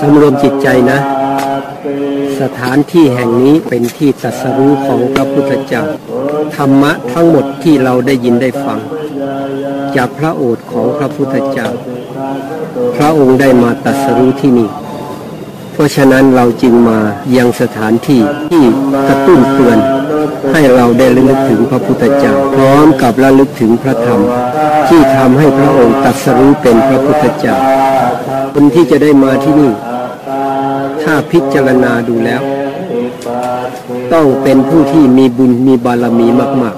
สำรวมจิตใจนะ สถานที่แห่งนี้เป็นที่ตรัสรู้ของพระพุทธเจ้า ธรรมะทั้งหมดที่เราได้ยินได้ฟัง จากพระโอษฐ์ของพระพุทธเจ้า พระองค์ได้มาตรัสรู้ที่นี่ เพราะฉะนั้นเราจึงมายังสถานที่ที่กระตุ้นเตือนให้เราได้ระลึกถึงพระพุทธเจ้าพร้อมกับระลึกถึงพระธรรม ที่ทำให้พระองค์ตัสรู้เป็นพระพุทธเจ้าคนที่จะได้มาที่นี่ ถ้าพิจารณาดูแล้ว ต้องเป็นผู้ที่มีบุญมีบารมีมาก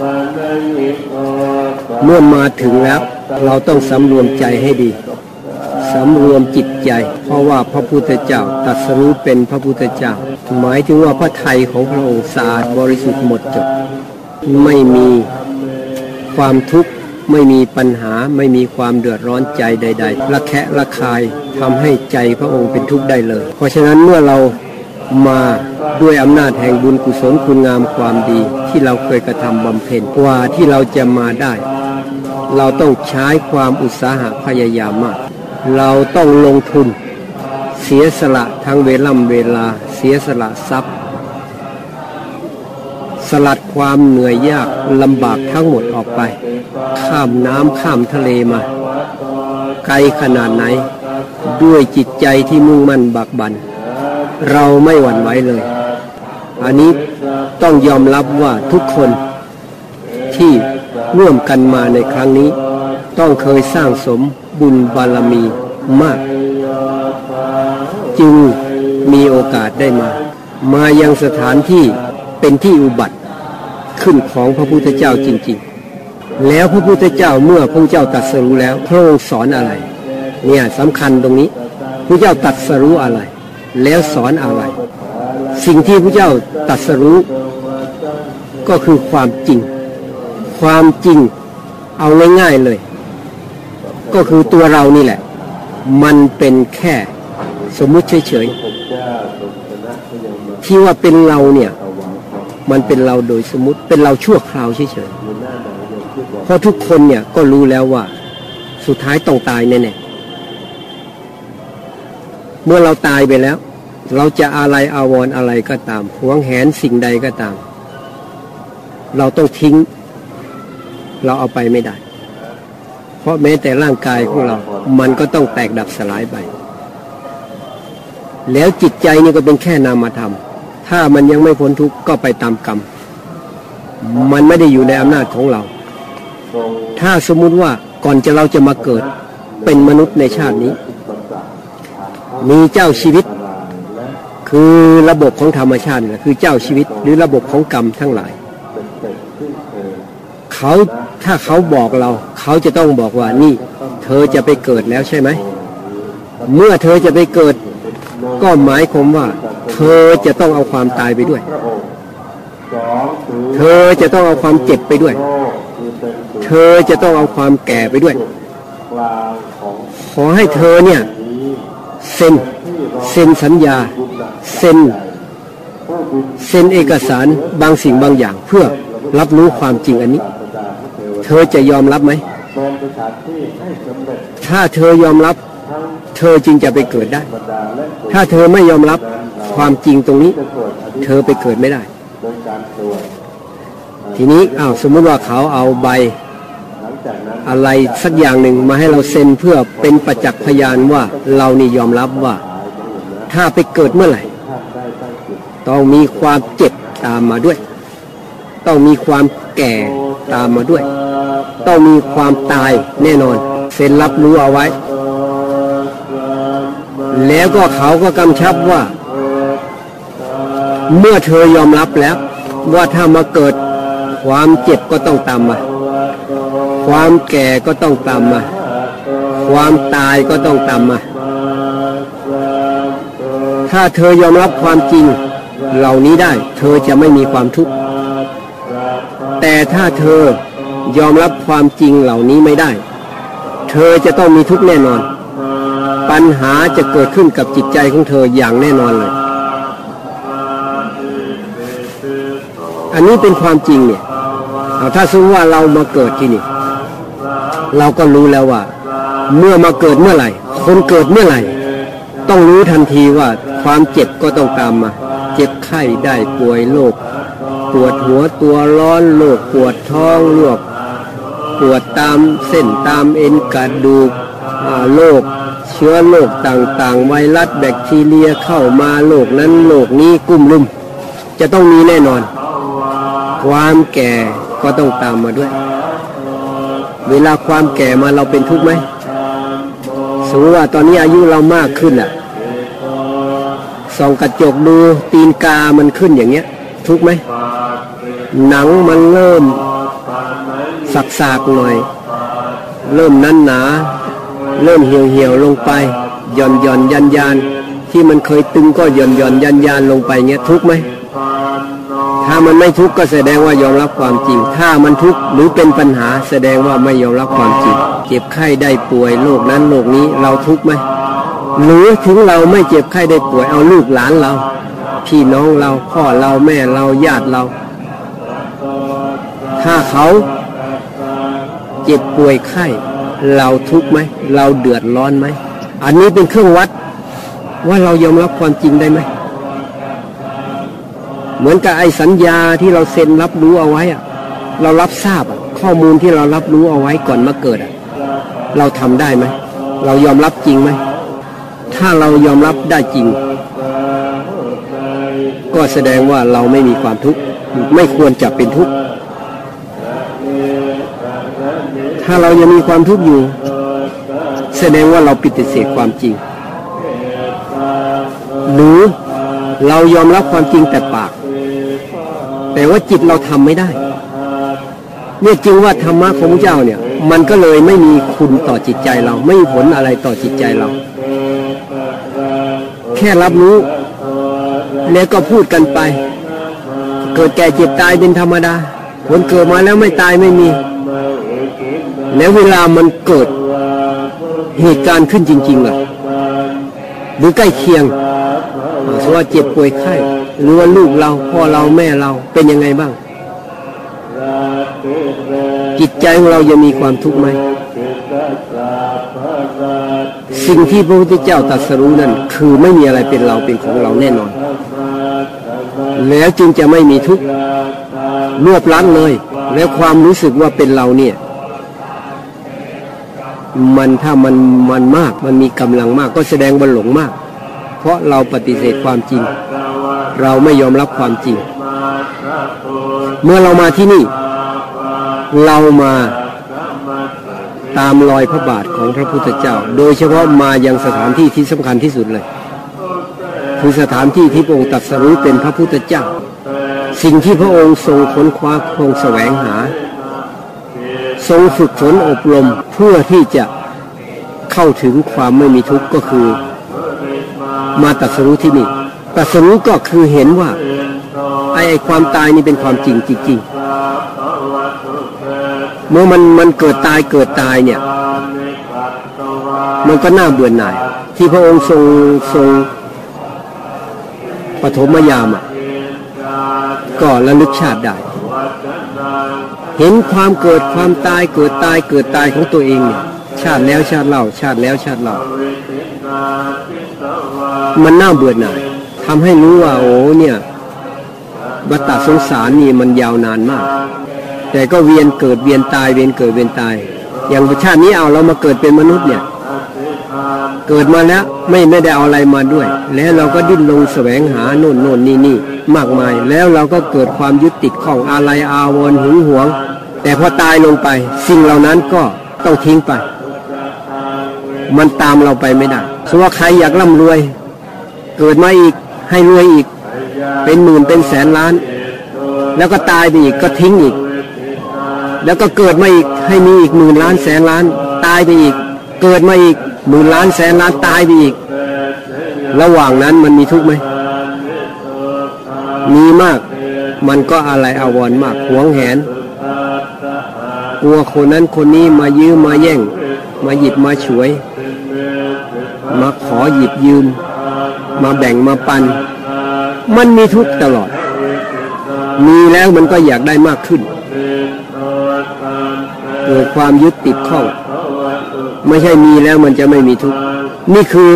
ๆ เมื่อมาถึงแล้ว เราต้องสำรวมใจให้ดีสำรวมจิตใจ เพราะว่าพระพุทธเจ้าตรัสรู้เป็นพระพุทธเจ้า หมายถึงว่าพระไทยของพระองค์สะอาดบริสุทธิ์หมดจด ไม่มีความทุกข์ ไม่มีปัญหาไม่มีความเดือดร้อนใจใดๆระแคะระคายทำให้ใจพระองค์เป็นทุกข์ได้เลย เพราะฉะนั้นเมื่อเรามาด้วยอำนาจแห่งบุญกุศลคุณงามความดีที่เราเคยกระทำบำเพ็ญกว่าที่เราจะมาได้ เราต้องใช้ความอุตสาหะพยายามมาก เราต้องลงทุน เสียสละทั้งเวล่ำเวลา เสียสละทรัพย์ สลัดความเหนื่อยยากลำบากทั้งหมดออกไป ข้ามน้ำข้ามทะเลมา ไกลขนาดไหน ด้วยจิตใจที่มุ่งมั่นบักบัน เราไม่หวั่นไหวเลย อันนี้ต้องยอมรับว่าทุกคนที่ร่วมกันมาในครั้งนี้ ต้องเคยสร้างสมบุญบารมีมาก จึงมีโอกาสได้มา มายังสถานที่เป็นที่อุบัติ ขึ้นของพระพุทธเจ้าจริง ๆ แล้วพระพุทธเจ้าเมื่อพระเจ้าตรัสรู้แล้วพระองค์สอนอะไร เนี่ยสำคัญตรงนี้พระเจ้าตรัสรู้อะไร แล้วสอนอะไร สิ่งที่พระเจ้าตรัสรู้ ก็คือความจริง ความจริงเอาง่ายๆเลย ก็คือตัวเรานี่แหละ มันเป็นแค่สมมุติเฉยๆที่ว่าเป็นเราเนี่ย มันเป็นเราโดยสมมติเป็นเราชั่วคราวเฉยๆเพราะทุกคนเนี่ยก็รู้แล้วว่า สุดท้ายต้องตายแน่ๆเมื่อเราตายไปแล้ว เราจะอะไรอาวรณ์อะไรก็ตามหวงแหนสิ่งใดก็ตาม เราต้องทิ้ง เราเอาไปไม่ได้ เพราะแม้แต่ร่างกายของเรา มันก็ต้องแตกดับสลายไป แล้วจิตใจนี่ก็เป็นแค่นามธรรม ถ้ามันยังไม่พ้นทุกข์ก็ไปตามกรรม มันไม่ได้อยู่ในอำนาจของเรา ถ้าสมมุติว่าก่อนจะเราจะมาเกิดเป็นมนุษย์ในชาตินี้ มีเจ้าชีวิต คือระบบของธรรมชาติคือเจ้าชีวิตหรือระบบของกรรมทั้งหลาย เขาถ้าเขาบอกเรา เขาจะต้องบอกว่านี่ เธอจะไปเกิดแล้วใช่ไหม เมื่อเธอจะไปเกิด ก็หมายความว่า เธอจะต้องเอาความตายไปด้วย เธอจะต้องเอาความเจ็บไปด้วย เธอจะต้องเอาความแก่ไปด้วย ขอให้เธอเนี่ยเซ็นเซ็นสัญญาเซ็นเซ็นเอกสารบางสิ่งบางอย่างเพื่อรับรู้ความจริงอันนี้ เธอจะยอมรับไหม ถ้าเธอยอมรับ เธอจึงจะไปเกิดได้ ถ้าเธอไม่ยอมรับความจริงตรงนี้ เธอไปเกิดไม่ได้ ทีนี้อ้าวสมมติว่าเขาเอาใบ อะไรสักอย่างหนึ่งมาให้เราเซ็นเพื่อเป็นประจักษ์พยานว่าเรานี่ยอมรับว่า ถ้าไปเกิดเมื่อไหร่ ต้องมีความเจ็บตามมาด้วย ต้องมีความแก่ตามมาด้วย ต้องมีความตายแน่นอน เซ็นรับรู้เอาไว้ แล้วก็เขาก็กำชับว่า เมื่อเธอยอมรับแล้ว ว่าถ้ามาเกิดความเจ็บก็ต้องตามมา ความแก่ก็ต้องตามมา ความตายก็ต้องตามมา ถ้าเธอยอมรับความจริงเหล่านี้ได้ เธอจะไม่มีความทุกข์ แต่ถ้าเธอยอมรับความจริงเหล่านี้ไม่ได้ เธอจะต้องมีทุกข์แน่นอน ปัญหาจะเกิดขึ้นกับจิตใจของเธออย่างแน่นอนเลย อันนี้เป็นความจริงเนี่ยเอาถ้าสมมติว่าเรามาเกิดที่นี่ เราก็รู้แล้วว่า เมื่อมาเกิดเมื่อไหร่ คนเกิดเมื่อไหร่ ต้องรู้ทันทีว่าความเจ็บก็ต้องตามมา เจ็บไข้ได้ป่วยโรคปวดหัวตัวร้อนโรคปวดท้องโรคปวดตามเส้นตามเอ็นกระดูกโรค ชื้อโรคต่างๆ ไวรัสแบคทีเรียเข้ามาโรคนั้นโรคนี้กุ้มลุมจะต้องมีแน่นอน ความแก่ก็ต้องตามมาด้วย เวลาความแก่มาเราเป็นทุกข์ไหมสมมติว่าตอนนี้อายุเรามากขึ้นอะส่องกระจกดูตีนกามันขึ้นอย่างเงี้ย ทุกไหม หนังมันเริ่มสักสากหน่อย เริ่มนั้นหนา เริ่มเหี่ยวเหี่ยวลงไปหย่อนหย่อนยันยันที่มันเคยตึงก็หย่อนหย่อนยันยันลงไปเงี้ยทุกไหมถ้ามันไม่ทุกข์ก็แสดงว่ายอมรับความจริง ถ้ามันทุกข์หรือเป็นปัญหาแสดงว่าไม่ยอมรับความจริง เจ็บไข้ได้ป่วยโรคนั้นโรคนี้เราทุกข์ไหมหรือถึงเราไม่เจ็บไข้ได้ป่วยเอาลูกหลานเรา พี่น้องเราพ่อเราแม่เราญาติเรา ถ้าเขาเจ็บป่วยไข้ เราทุกข์ไหมเราเดือดร้อนไหมอันนี้เป็นเครื่องวัดว่าเรายอมรับความจริงได้ไหมเหมือนกับไอ้สัญญาที่เราเซ็นรับรู้เอาไว้อะเรารับทราบข้อมูลที่เรารับรู้เอาไว้ก่อนมาเกิดอะเราทำได้ไหมเรายอมรับจริงไหมถ้าเรายอมรับได้จริง ก็แสดงว่าเราไม่มีความทุกข์ไม่ควรจะเป็นทุกข์ ถ้าเรายังมีความทุกข์อยู่ แสดงว่าเราปฏิเสธความจริง หรือเรายอมรับความจริงแต่ปาก แต่ว่าจิตเราทำไม่ได้ เนี่ยจึงว่าธรรมะของพระเจ้าเนี่ย มันก็เลยไม่มีคุณต่อจิตใจเรา ไม่มีผลอะไรต่อจิตใจเรา แค่รับรู้ แล้วก็พูดกันไป เกิดแก่เจ็บตายเป็นธรรมดาคนเกิดมาแล้วไม่ตายไม่มี แล้วเวลามันเกิดเหตุการณ์ขึ้นจริงๆล่ะหรือใกล้เคียงสว่าเจ็บป่วยไข้หรือว่าลูกเราพ่อเราแม่เราเป็นยังไงบ้าง จิตใจของเราจะมีความทุกข์ไหมสิ่งที่พระพุทธเจ้าตรัสรู้นั่นคือไม่มีอะไรเป็นเราเป็นของเราแน่นอน แล้วจึงจะไม่มีทุกข์รวบลัดเลย แล้วความรู้สึกว่าเป็นเราเนี่ย มันถ้ามันมันมากมันมีกำลังมากก็แสดงว่าหลงมาก เพราะเราปฏิเสธความจริง เราไม่ยอมรับความจริง เมื่อเรามาที่นี่ เรามาตามรอยพระบาทของพระพุทธเจ้า โดยเฉพาะมายังสถานที่ที่สำคัญที่สุดเลย คือสถานที่ที่พระองค์ตรัสรู้เป็นพระพุทธเจ้า สิ่งที่พระองค์ทรงค้นคว้าทรงแสวงหา ทรงฝึกฝนอบรมเพื่อที่จะเข้าถึงความไม่มีทุกข์ก็คือ มาตรัสรู้ที่นี่ตรัสรู้ก็คือเห็นว่าไอ้ความตายนี่เป็นความจริงจริงๆเมื่อมันมันเกิดตายเกิดตายเนี่ย มันก็น่าเบื่อหน่าย ที่พระองค์ทรงทรงปฐมยามอะก็ระลึกชาติได้ เห็นความเกิดความตายเกิดตายเกิดตายของตัวเองเนี่ยชาติแล้วชาติเล่าชาติแล้วชาติเล่ามันน่าเบื่อหน่ายทำให้รู้ว่าโอ้เนี่ยบัตตสงสารนี่มันยาวนานมาก แต่ก็เวียนเกิดเวียนตายเวียนเกิดเวียนตาย อย่างชาตินี้เอาเรามาเกิดเป็นมนุษย์เนี่ย เกิดมาแล้วไม่ไม่ได้เอาอะไรมาด้วย แล้วเราก็ดิ้นลงแสวงหาโน่นโน่นนี่นี่มากมาย แล้วเราก็เกิดความยึดติดของอะไรอาวรหึงหวง แต่พอตายลงไป สิ่งเหล่านั้นก็ต้องทิ้งไป มันตามเราไปไม่ได้สมมติว่าใครอยากร่ำรวย เกิดมาอีกให้รวยอีก เป็นหมื่นเป็นแสนล้าน แล้วก็ตายไปอีกก็ทิ้งอีก แล้วก็เกิดมาอีกให้มีอีกหมื่นล้านแสนล้าน ตายไปอีก เกิดมาอีกหมื่นล้านแสนล้านตายไปอีก ระหว่างนั้นมันมีทุกข์ไหมมีมาก มันก็อะไรอาวรมากหวงแหน กลัวคนนั้นคนนี้มายื้อมาแย่ง มาหยิบมาฉวย มาขอหยิบยืม มาแบ่งมาปัน มันมีทุกข์ตลอด มีแล้วมันก็อยากได้มากขึ้นเกิดความยึดติดข้องไม่ใช่มีแล้วมันจะไม่มีทุกข์นี่คือ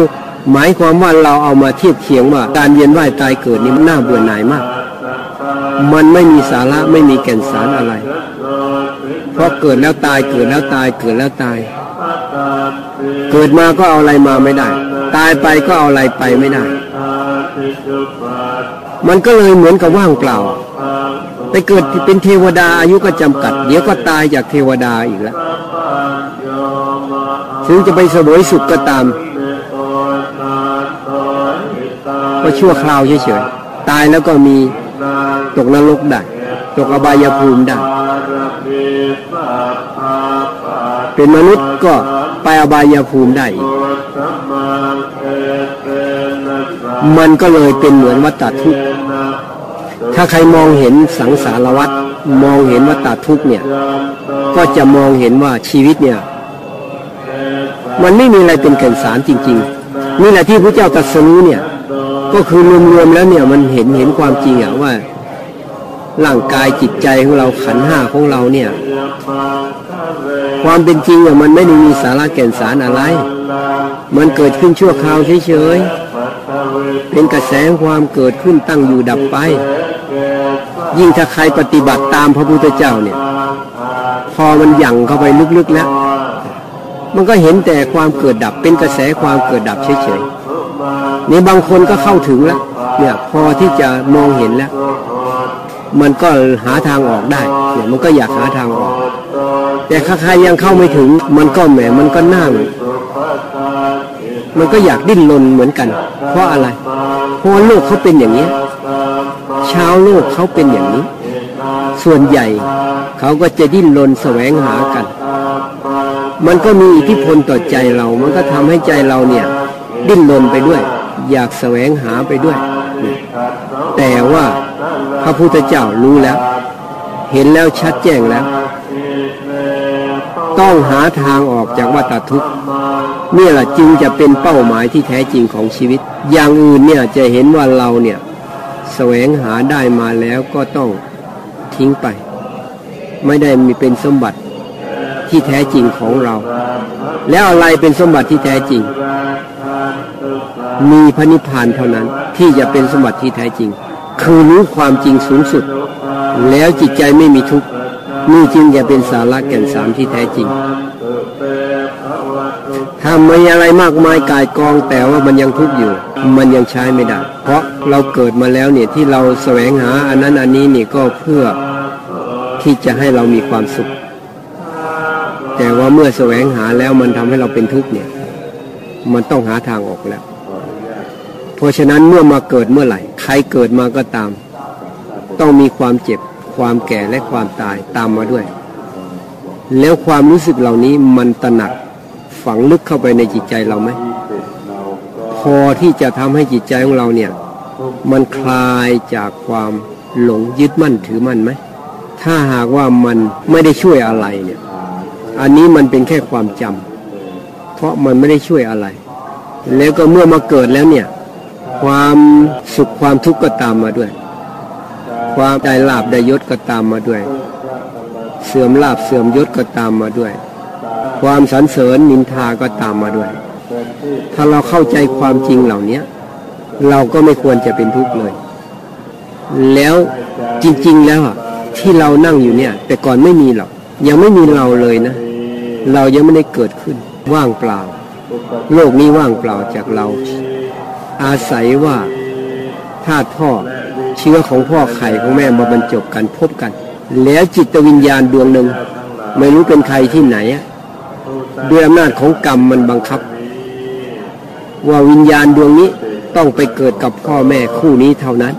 หมายความว่าเราเอามาเทียบเคียงว่า การเวียนว่ายตายเกิดนี่มันน่าเบื่อหน่ายมาก มันไม่มีสาระไม่มีแก่นสารอะไร เพราะเกิดแล้วตายเกิดแล้วตายเกิดแล้วตาย เกิดมาก็เอาอะไรมาไม่ได้ ตายไปก็เอาอะไรไปไม่ได้ มันก็เลยเหมือนกับว่างเปล่าไปเกิดเป็นเทวดาอายุก็จำกัด เดี๋ยวก็ตายจากเทวดาอีกแล้วถึงจะไปสวยสุขก็ตามก็ชั่วคราวเฉยๆตายแล้วก็มีตกนรกได้ ตกอบายภูมิได้ เป็นมนุษย์ก็ไปอบายภูมิได้อีกมันก็เลยเป็นเหมือนวัฏฏทุกข์ถ้าใครมองเห็นสังสารวัฏมองเห็นวัฏฏทุกข์เนี่ย ก็จะมองเห็นว่าชีวิตเนี่ย มันไม่มีอะไรเป็นแก่นสารจริง ๆ นี่แหละที่พระเจ้าตรัสรู้เนี่ย ก็คือรวมๆแล้วเนี่ยมันเห็นเห็นความจริงอะว่า ร่างกายจิตใจของเราขันห้าของเราเนี่ย ความเป็นจริงอะมันไม่ได้มีสาระแก่นสารอะไร มันเกิดขึ้นชั่วคราวเฉยๆเป็นกระแสความเกิดขึ้นตั้งอยู่ดับไป ยิ่งถ้าใครปฏิบัติตามพระพุทธเจ้าเนี่ย พอมันยั่งเข้าไปลึกๆแล้วมันก็เห็นแต่ความเกิดดับเป็นกระแสความเกิดดับเฉยๆในบางคนก็เข้าถึงแล้วเนี่ยพอที่จะมองเห็นแล้ว มันก็หาทางออกได้เนี่ยมันก็อยากหาทางออก แต่ถ้าใครยังเข้าไม่ถึง มันก็แหมมันก็นั่งมันก็อยากดิ้นรนเหมือนกัน เพราะอะไร เพราะโลกเขาเป็นอย่างนี้ชาวโลกเขาเป็นอย่างนี้ ส่วนใหญ่เขาก็จะดิ้นรนแสวงหากัน มันก็มีอิทธิพลต่อใจเรา มันก็ทำให้ใจเราเนี่ย ดิ้นรนไปด้วย อยากแสวงหาไปด้วย แต่ว่า พระพุทธเจ้ารู้แล้ว เห็นแล้วชัดแจ้งแล้ว ต้องหาทางออกจากวัฏทุกข์นี่แหละจึงจะเป็นเป้าหมายที่แท้จริงของชีวิต อย่างอื่นเนี่ยจะเห็นว่าเราเนี่ยแสวงหาได้มาแล้วก็ต้องทิ้งไป ไม่ได้มีเป็นสมบัติที่แท้จริงของเรา แล้วอะไรเป็นสมบัติที่แท้จริง มีพระนิพพานเท่านั้นที่จะเป็นสมบัติที่แท้จริง คือรู้ความจริงสูงสุด แล้วจิตใจไม่มีทุกข์นี่จึงจะเป็นสาระแก่นสารที่แท้จริงถ้าไม่อะไรมากมายกายกองแต่ว่ามันยังทุกข์อยู่ มันยังใช้ไม่ได้ เพราะเราเกิดมาแล้วเนี่ยที่เราแสวงหาอันนั้นอันนี้เนี่ยก็เพื่อที่จะให้เรามีความสุข แต่ว่าเมื่อแสวงหาแล้วมันทำให้เราเป็นทุกข์เนี่ย มันต้องหาทางออกแล้ว ราะฉะนั้นเมื่อมาเกิดเมื่อไหร่ ใครเกิดมาก็ตาม ต้องมีความเจ็บ ความแก่และความตายตามมาด้วย แล้วความรู้สึกเหล่านี้มันตระหนักฝังลึกเข้าไปในจิตใจเราไหมพอที่จะทำให้จิตใจของเราเนี่ย มันคลายจากความหลงยึดมั่นถือมั่นไหมถ้าหากว่ามันไม่ได้ช่วยอะไรเนี่ย อันนี้มันเป็นแค่ความจำเพราะมันไม่ได้ช่วยอะไร แล้วก็เมื่อมาเกิดแล้วเนี่ย ความสุขความทุกข์ก็ตามมาด้วย ความได้ลาบได้ยศก็ตามมาด้วย เสื่อมลาบเสื่อมยศก็ตามมาด้วย ความสรรเสริญนินทาก็ตามมาด้วย ถ้าเราเข้าใจความจริงเหล่านี้เราก็ไม่ควรจะเป็นทุกข์เลย แล้วจริง ๆ แล้วที่เรานั่งอยู่เนี่ย แต่ก่อนไม่มีหรอกยังไม่มีเราเลยนะ เรายังไม่ได้เกิดขึ้นว่างเปล่า โลกนี้ว่างเปล่าจากเรา อาศัยว่าธาตุพ่อเชื้อของพ่อไข่ของแม่มาบรรจบกันพบกัน แล้วจิตวิญญาณดวงหนึ่ง ไม่รู้เป็นใครที่ไหนด้วยอำนาจของกรรมมันบังคับ ว่าวิญญาณดวงนี้ต้องไปเกิดกับพ่อแม่คู่นี้เท่านั้น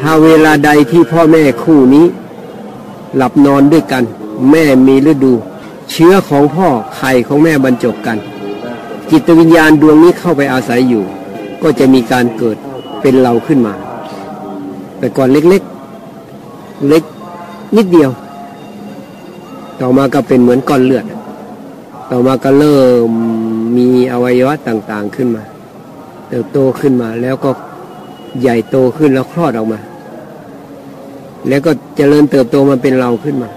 ถ้าเวลาใดที่พ่อแม่คู่นี้ หลับนอนด้วยกัน แม่มีฤดู เชื้อของพ่อไข่ของแม่บรรจบกัน จิตวิญญาณดวงนี้เข้าไปอาศัยอยู่ ก็จะมีการเกิดเป็นเราขึ้นมา แต่ก่อนเล็กๆ เล็กนิดเดียว ต่อมาก็เป็นเหมือนก้อนเลือด ต่อมาก็เริ่มมีอวัยวะต่างๆขึ้นมา เติบโตขึ้นมาแล้วก็ใหญ่โตขึ้นแล้วคลอดออกมา แล้วก็เจริญเติบโตมาเป็นเราขึ้นมา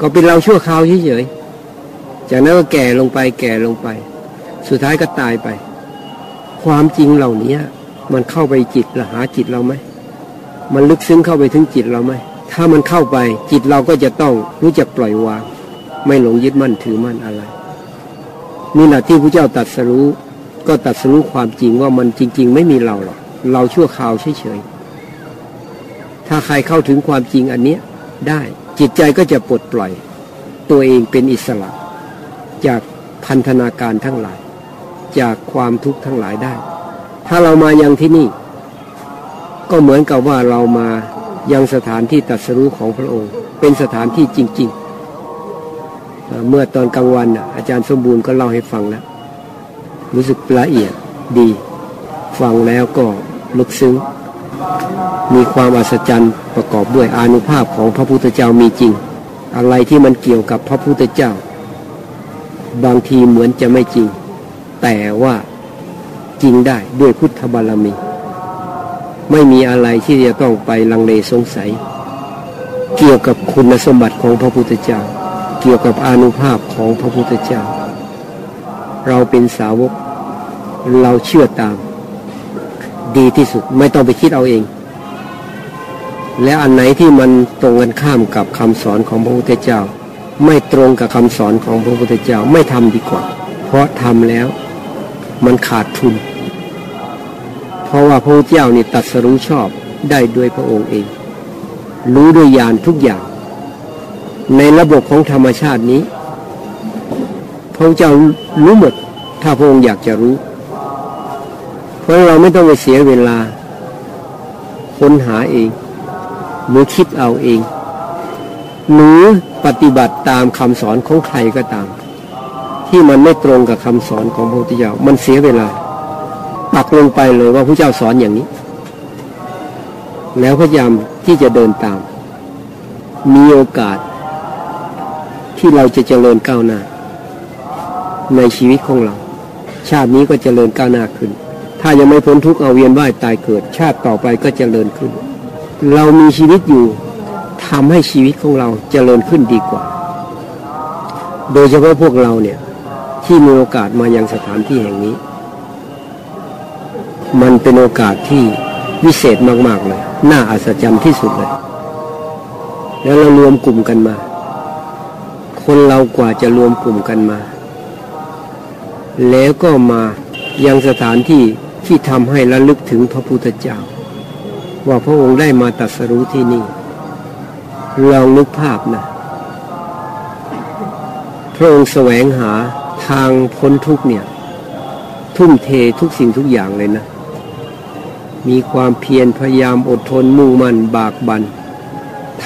ก็เป็นเราชั่วคราวเฉยๆ จากนั้นก็แก่ลงไปแก่ลงไป สุดท้ายก็ตายไป ความจริงเหล่านี้มันเข้าไปจิตละหาจิตเราไหมมันลึกซึ้งเข้าไปถึงจิตเราไหมถ้ามันเข้าไปจิตเราก็จะต้องรู้จักปล่อยวาง ไม่หลงยึดมั่นถือมั่นอะไรนี่แหละที่พระเจ้าตัดสรู้ ก็ตัดสรู้ความจริงว่ามันจริง ๆ ไม่มีเราหรอกเราชั่วคราวเฉยๆถ้าใครเข้าถึงความจริงอันเนี้ยได้จิตใจก็จะปลดปล่อย ตัวเองเป็นอิสระ จากพันธนาการทั้งหลาย จากความทุกข์ทั้งหลายได้ ถ้าเรามายังที่นี่ ก็เหมือนกับว่าเรามายังสถานที่ตัดสรู้ของพระองค์ เป็นสถานที่จริง ๆ เมื่อตอนกลางวันอาจารย์สมบูรณ์ก็เล่าให้ฟังแล้ว รู้สึกละเอียดดี ฟังแล้วก็ลึกซึ้ง มีความอัศจรรย์ประกอบด้วยอานุภาพของพระพุทธเจ้ามีจริง อะไรที่มันเกี่ยวกับพระพุทธเจ้า บางทีเหมือนจะไม่จริง แต่ว่าจริงได้ด้วยพุทธบารมี ไม่มีอะไรที่จะต้องไปลังเลสงสัย เกี่ยวกับคุณสมบัติของพระพุทธเจ้า เกี่ยวกับอนุภาพของพระพุทธเจ้า เราเป็นสาวกเราเชื่อตาม ดีที่สุดไม่ต้องไปคิดเอาเอง และอันไหนที่มันตรงกันข้ามกับคำสอนของพระพุทธเจ้า ไม่ตรงกับคำสอนของพระพุทธเจ้าไม่ทำดีกว่า เพราะทำแล้วมันขาดทุน เพราะว่าพระพุทธเจ้านี่ตัดสรู้ชอบได้ด้วยพระองค์เอง รู้ด้วยญาณทุกอย่าง ในระบบของธรรมชาตินี้ พระเจ้ารู้หมด ถ้าพระองค์อยากจะรู้ เพราะเราไม่ต้องไปเสียเวลาค้นหาเองหรือคิดเอาเอง หรือปฏิบัติ ตามคำสอนของใครก็ตาม ที่มันไม่ตรงกับคำสอนของพระพุทธเจ้ามันเสียเวลาปักลงไปเลยว่าพระเจ้าสอนอย่างนี้ แล้วพยายามที่จะเดินตาม มีโอกาส ที่เราจะเจริญก้าวหน้า ในชีวิตของเรา ชาตินี้ก็เจริญก้าวหน้าขึ้น ถ้ายังไม่พ้นทุกข์เอาเวียนว่ายตายเกิด ชาติต่อไปก็เจริญขึ้น เรามีชีวิตอยู่ทำให้ชีวิตของเราเจริญขึ้นดีกว่า โดยเฉพาะพวกเราเนี่ย ที่มีโอกาสมายังสถานที่แห่งนี้ มันเป็นโอกาสที่วิเศษมาก ๆ เลย น่าอัศจรรย์ที่สุดเลย แล้วเรารวมกลุ่มกันมา คนเรากว่าจะรวมกลุ่มกันมา แล้วก็มายังสถานที่ที่ทำให้ระลึกถึงพระพุทธเจ้า ว่าพระองค์ได้มาตัดสรู้ที่นี่ลองนึกภาพนะ พระองค์แสวงหาทางพ้นทุกเนี่ย ทุ่มเททุกสิ่งทุกอย่างเลยนะ มีความเพียรพยายามอดทนมุ่งมั่นบากบัน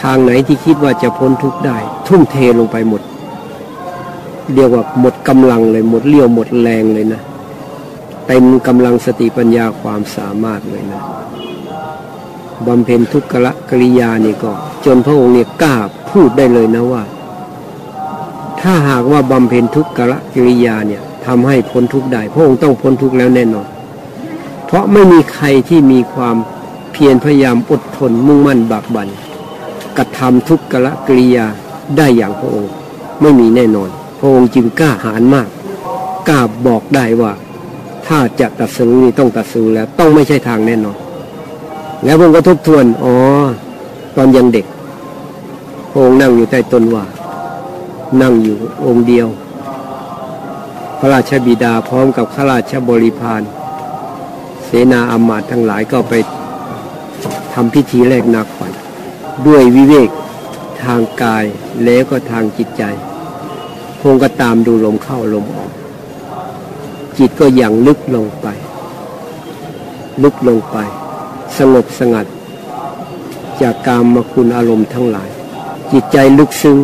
ทางไหนที่คิดว่าจะพ้นทุกได้ ทุ่มเทลงไปหมดเรียกว่าหมดกำลังเลยหมดเลี้ยวหมดแรงเลยนะเต็มกำลังสติปัญญาความสามารถเลยนะบำเพ็ญทุกขละกริยานี่ก็ จนพระองค์เนี่ยกล้าพูดได้เลยนะว่า ถ้าหากว่าบำเพ็ญทุกขละกิริยาเนี่ยทำให้พ้นทุกได้พระองค์ต้องพ้นทุกแล้วแน่นอน เพราะไม่มีใครที่มีความเพียรพยายามอดทนมุ่งมั่นบากบันกระทำทุกขละกิริยาได้อย่างพระองค์ ไม่มีแน่นอน พระองค์จึงกล้าหาญมากกล้าบอกได้ว่า ถ้าจะตัดสินนี่ต้องตัดสินแล้วต้องไม่ใช่ทางแน่นอน แล้วผมก็ทบทวนอ๋อตอนยังเด็กพระองค์นั่งอยู่ใต้ต้นว่า นั่งอยู่องค์เดียว พระราชบิดาพร้อมกับข้าราชบริพารเสนาอามาตย์ทั้งหลายก็ไปทำพิธีแลกนาขวัญด้วยวิเวกทางกายแล้วก็ทางจิตใจพงก็ตามดูลมเข้าลมออก จิตก็ยังลึกลงไป ลึกลงไป สงบสงัด จากกามมาคุณอารมณ์ทั้งหลาย จิตใจลึกซึ้ง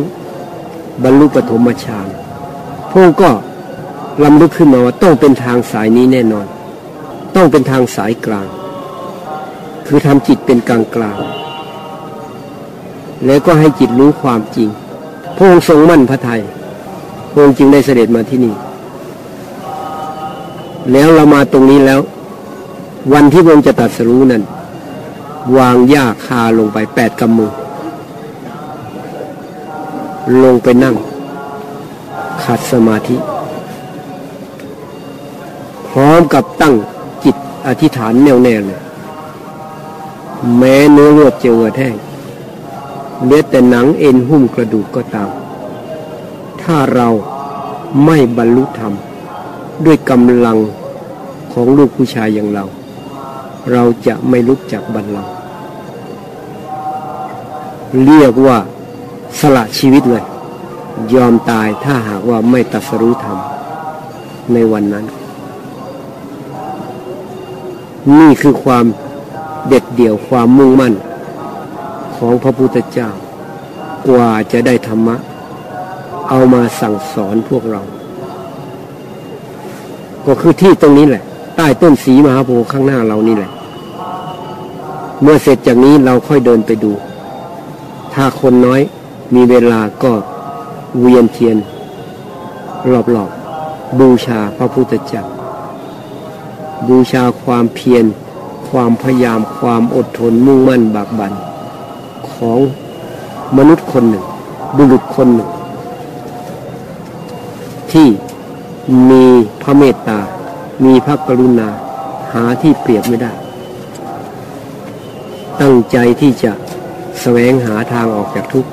บรรลุปฐมฌานพวกก็ลำลึกขึ้นมาว่าต้องเป็นทางสายนี้แน่นอน ต้องเป็นทางสายกลาง คือทำจิตเป็นกลางกลาง แล้วก็ให้จิตรู้ความจริง พระองค์ทรงมั่นพระทยัยพระองค์จึงได้เสด็จมาที่นี่ แล้วเรามาตรงนี้แล้ว วันที่พระองค์จะตัดสรู้นั้น วางหญ้าคาลงไปแปดกำมือ ลงไปนั่ง ขัดสมาธิ พร้อมกับตั้งจิตอธิษฐานแน่วแน่เลย แม้เนื้อเลือดจะเอือแห้งเหลือแต่หนังเอ็นหุ้มกระดูกก็ตาม ถ้าเราไม่บรรลุธรรม ด้วยกำลังของลูกผู้ชายอย่างเรา เราจะไม่ลุกจากบัลลังเรียกว่า สละชีวิตเลย ยอมตายถ้าหากว่าไม่ตัดสรู้ธรรมในวันนั้น นี่คือความเด็ดเดี่ยวความมุ่งมั่น ของพระพุทธเจ้า กว่าจะได้ธรรมะ เอามาสั่งสอนพวกเรา ก็คือที่ตรงนี้แหละ ใต้ต้นสีมหาโพธิ์ข้างหน้าเรานี่แหละ เมื่อเสร็จจากนี้เราค่อยเดินไปดู ถ้าคนน้อย มีเวลาก็เวียนเทียนรอบๆบูชาพระพุทธเจ้าบูชาความเพียร ความพยายามความอดทนมุ่งมั่นบากบันของมนุษย์คนหนึ่ง บุรุษคนหนึ่ง ที่มีพระเมตตา มีพระกรุณาหาที่เปรียบไม่ได้ ตั้งใจที่จะแสวงหาทางออกจากทุกข์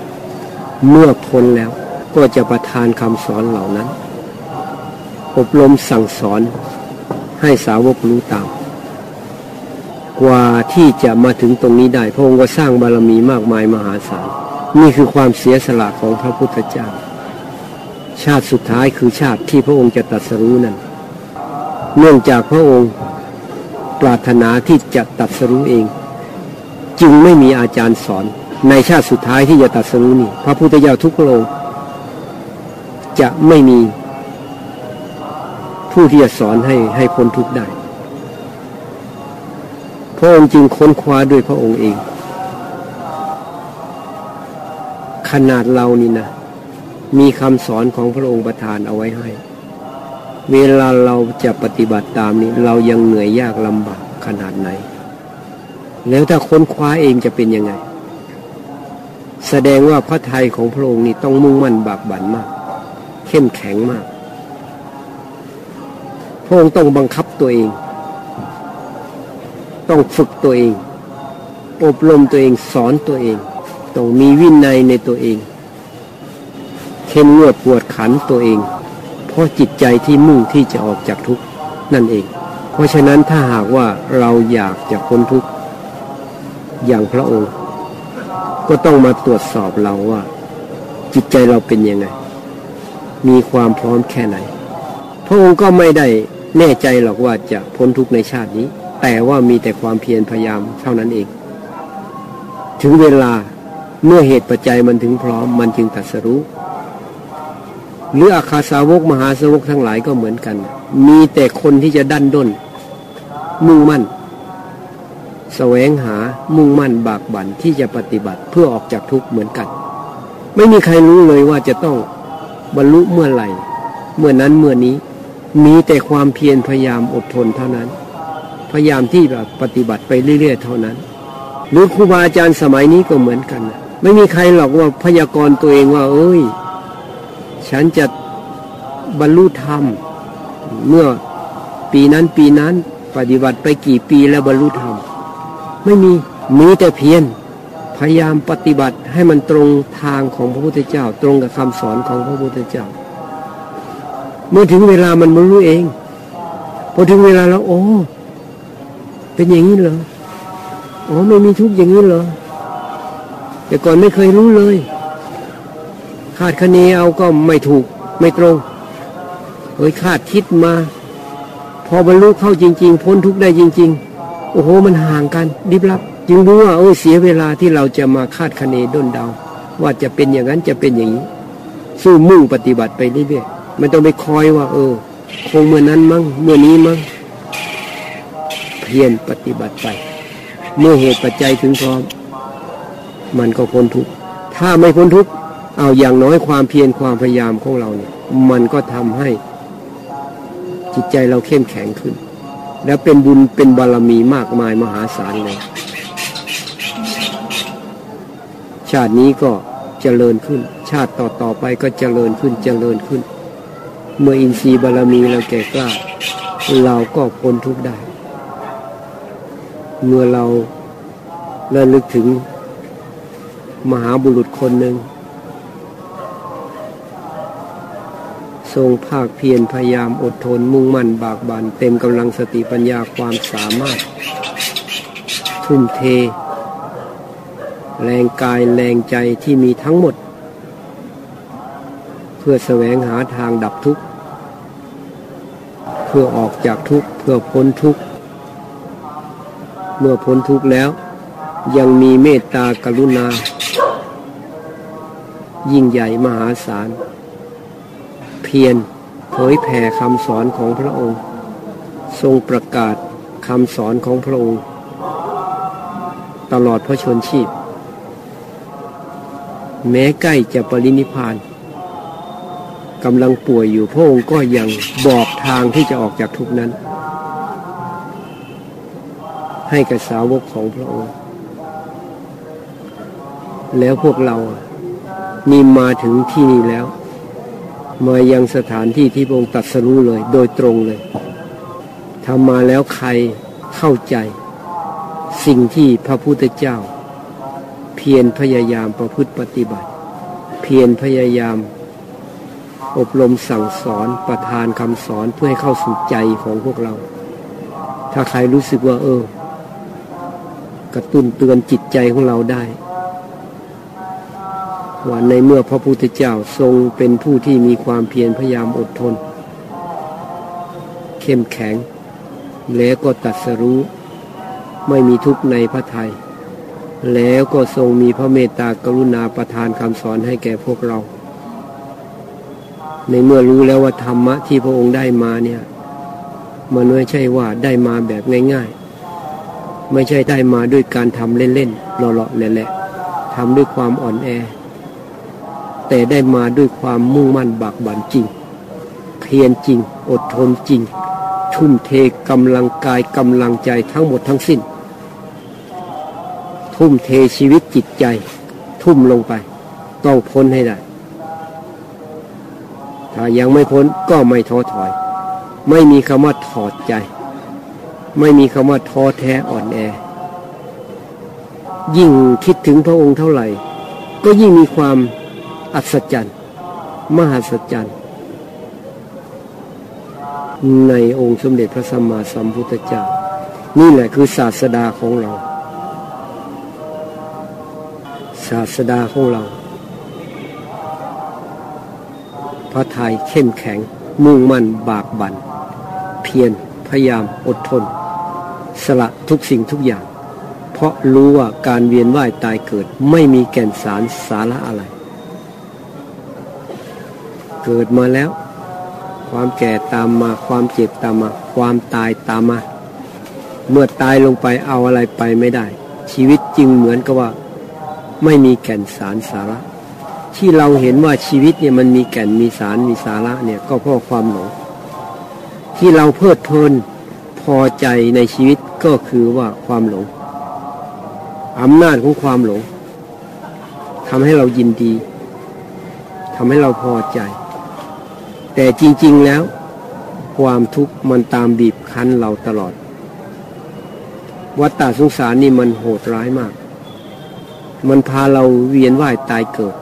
เมื่อพ้นแล้วก็จะประทานคำสอนเหล่านั้น อบรมสั่งสอนให้สาวกรู้ตาม กว่าที่จะมาถึงตรงนี้ได้ พระองค์ก็สร้างบารมีมากมายมหาศาล นี่คือความเสียสละของพระพุทธเจ้า ชาติสุดท้ายคือชาติที่พระองค์จะตรัสรู้นั้น เนื่องจากพระองค์ปรารถนาที่จะตรัสรู้เอง จึงไม่มีอาจารย์สอน ในชาติสุดท้ายที่จะตรัสรู้นี่พระพุทธเจ้าทุกพระองค์จะไม่มีผู้ที่จะสอนให้ให้พ้นทุกข์ได้ พระองค์จึงค้นคว้าด้วยพระองค์เอง ขนาดเรานี่นะมีคำสอนของพระองค์ประทานเอาไว้ให้ เวลาเราจะปฏิบัติตามนี้ เรายังเหนื่อยยากลำบากขนาดไหน แล้วถ้าค้นคว้าเองจะเป็นยังไง แสดงว่าพระทัยของพระองค์นี่ต้องมุ่งมั่นบากบั่นมาก เข้มแข็งมาก พระองค์ต้องบังคับตัวเอง ต้องฝึกตัวเอง อบรมตัวเองสอนตัวเอง ต้องมีวินัยในตัวเอง เข้มงวดปวดขันตัวเอง เพราะจิตใจที่มุ่งที่จะออกจากทุกข์นั่นเอง เพราะฉะนั้นถ้าหากว่าเราอยากจะพ้นทุกข์อย่างพระองค์ ก็ต้องมาตรวจสอบเราว่า จิตใจเราเป็นยังไง มีความพร้อมแค่ไหน พระองค์ก็ไม่ได้แน่ใจหรอกว่าจะพ้นทุกข์ในชาตินี้ แต่ว่ามีแต่ความเพียรพยายามเท่านั้นเอง ถึงเวลาเมื่อเหตุปัจจัยมันถึงพร้อมมันจึงตัดสรู้หรืออาคาสาวกมหาสาวกทั้งหลายก็เหมือนกัน มีแต่คนที่จะดันด้น มุ่งมั่น แสวงหามุ่งมั่นบากบั่นที่จะปฏิบัติเพื่อออกจากทุกข์เหมือนกัน ไม่มีใครรู้เลยว่าจะต้องบรรลุเมื่อไหร่ เมื่อนั้นเมื่อนี้มีแต่ความเพียรพยายามอดทนเท่านั้น พยายามที่แบบปฏิบัติไปเรื่อยๆเท่านั้น หรือครูบาอาจารย์สมัยนี้ก็เหมือนกัน ไม่มีใครหรอกว่าพยากรณ์ตัวเองว่า เอ้ย ฉันจะบรรลุธรรม เมื่อปีนั้นปีนั้นปฏิบัติไปกี่ปีแล้วบรรลุธรรม ไม่มีมีแต่เพียรพยายามปฏิบัติให้มันตรงทางของพระพุทธเจ้า ตรงกับคำสอนของพระพุทธเจ้า เมื่อถึงเวลามันบรรลุเองพอถึงเวลาแล้วโอ้ เป็นอย่างนี้เหรออ๋อไม่มีทุกข์อย่างนี้เหรอแต่ก่อนไม่เคยรู้เลย คาดคะเนเอาก็ไม่ถูกไม่ตรงเฮ้ยคาดคิดมา พอบรรลุเข้าจริง ๆ พ้นทุกข์ได้จริง ๆ โอ้โหมันห่างกันดิบลับ จึงรู้ว่าเออเสียเวลาที่เราจะมาคาดคะเนด้นเดา ว่าจะเป็นอย่างนั้นจะเป็นอย่างนี้ สู้มุ่งปฏิบัติไปเรื่อยๆไม่ต้องไปคอยว่า เออ คงเมื่อนั้นมั้งเมื่อนี้มั้งเพียรปฏิบัติไป เมื่อเหตุปัจจัยถึงพร้อม มันก็พ้นทุกข์ถ้าไม่พ้นทุกข์เอาอย่างน้อยความเพียรความพยายามของเราเนี่ย มันก็ทำให้จิตใจเราเข้มแข็งขึ้น แล้วเป็นบุญเป็นบารมีมากมายมหาศาลเลย ชาตินี้ก็เจริญขึ้น ชาติต่อต่อไปก็เจริญขึ้นเจริญขึ้น เมื่ออินทรีย์บารมีเราแก่กล้า เราก็พ้นทุกข์ได้ เมื่อเราระลึกถึงมหาบุรุษคนหนึ่ง ทรงภาคเพียรพยายามอดทนมุ่งมั่นบากบันเต็มกำลังสติปัญญาความสามารถ ทุ่มเท แรงกายแรงใจที่มีทั้งหมด เพื่อแสวงหาทางดับทุกข์ เพื่อออกจากทุกข์เพื่อพ้นทุกข์ เมื่อพ้นทุกข์แล้ว ยังมีเมตตากรุณา ยิ่งใหญ่มหาศาล พียรเผยแผ่คำสอนของพระองค์ ทรงประกาศคำสอนของพระองค์ ตลอดพระชนชีพ แม้ใกล้จะปรินิพานกำลังป่วยอยู่พระองค์ก็ยังบอกทางที่จะออกจากทุกนั้น ให้กับสาวกของพระองค์ แล้วพวกเรานี่มาถึงที่นี่แล้ว มายังสถานที่ที่พระองค์ตรัสรู้เลย โดยตรงเลยทำมาแล้วใครเข้าใจ สิ่งที่พระพุทธเจ้า เพียรพยายามประพฤติปฏิบัติ เพียรพยายาม อบรมสั่งสอนประทานคำสอนเพื่อให้เข้าสู่ใจของพวกเรา ถ้าใครรู้สึกว่าเออ กระตุ้นเตือนจิตใจของเราได้ ว่าในเมื่อพระพุทธเจ้าทรงเป็นผู้ที่มีความเพียรพยายามอดทน เข้มแข็ง แล้วก็ตัดสรู้ ไม่มีทุกข์ในพระทยัยแล้วก็ทรงมีพระเมตตากรุณาประทานคำสอนให้แก่พวกเรา ในเมื่อรู้แล้วว่าธรรมะที่พระองค์ได้มาเนี่ยมันไม่ใช่ว่าได้มาแบบง่ายๆ ไม่ใช่ได้มาด้วยการทำเล่นๆหล่อๆแหละๆทำด้วยความอ่อนแอ แต่ได้มาด้วยความมุ่งมั่นบากบั่นจริง เพียรจริง อดทนจริง ทุ่มเทกำลังกายกำลังใจทั้งหมดทั้งสิ้น ทุ่มเทชีวิตจิตใจ ทุ่มลงไป ต้องพ้นให้ได้ ถ้ายังไม่พ้นก็ไม่ท้อถอย ไม่มีคำว่าถอดใจ ไม่มีคำว่าท้อแท้อ่อนแอ ยิ่งคิดถึงพระองค์เท่าไหร่ ก็ยิ่งมีความ อัศจรรย์ มหัศจรรย์ ในองค์สมเด็จพระสัมมาสัมพุทธเจ้า นี่แหละคือศาสดาของเรา ศาสดาของเรา พระทัยเข้มแข็ง มุ่งมั่นบากบัน่นเพียรพยายามอดทน สละทุกสิ่งทุกอย่าง เพราะรู้ว่าการเวียนว่ายตายเกิดไม่มีแก่นสารสาระอะไร เกิดมาแล้ว ความแก่ตามมา ความเจ็บตามมา ความตายตามมา เมื่อตายลงไปเอาอะไรไปไม่ได้ ชีวิตจึงเหมือนกับว่า ไม่มีแก่นสารสาระ ที่เราเห็นว่าชีวิตเนี่ยมันมีแก่นมีสารมีสาระเนี่ยก็เพราะความหลงที่เราเพลิดเพลินพอใจในชีวิตก็คือว่าความหลงอำนาจของความหลงทำให้เรายินดีทำให้เราพอใจ แต่จริง ๆแล้ว ความทุกข์มันตามบีบคั้นเราตลอด วัฏฏะสงสารนี่มันโหดร้ายมาก มันพาเราเวียนว่ายตายเกิด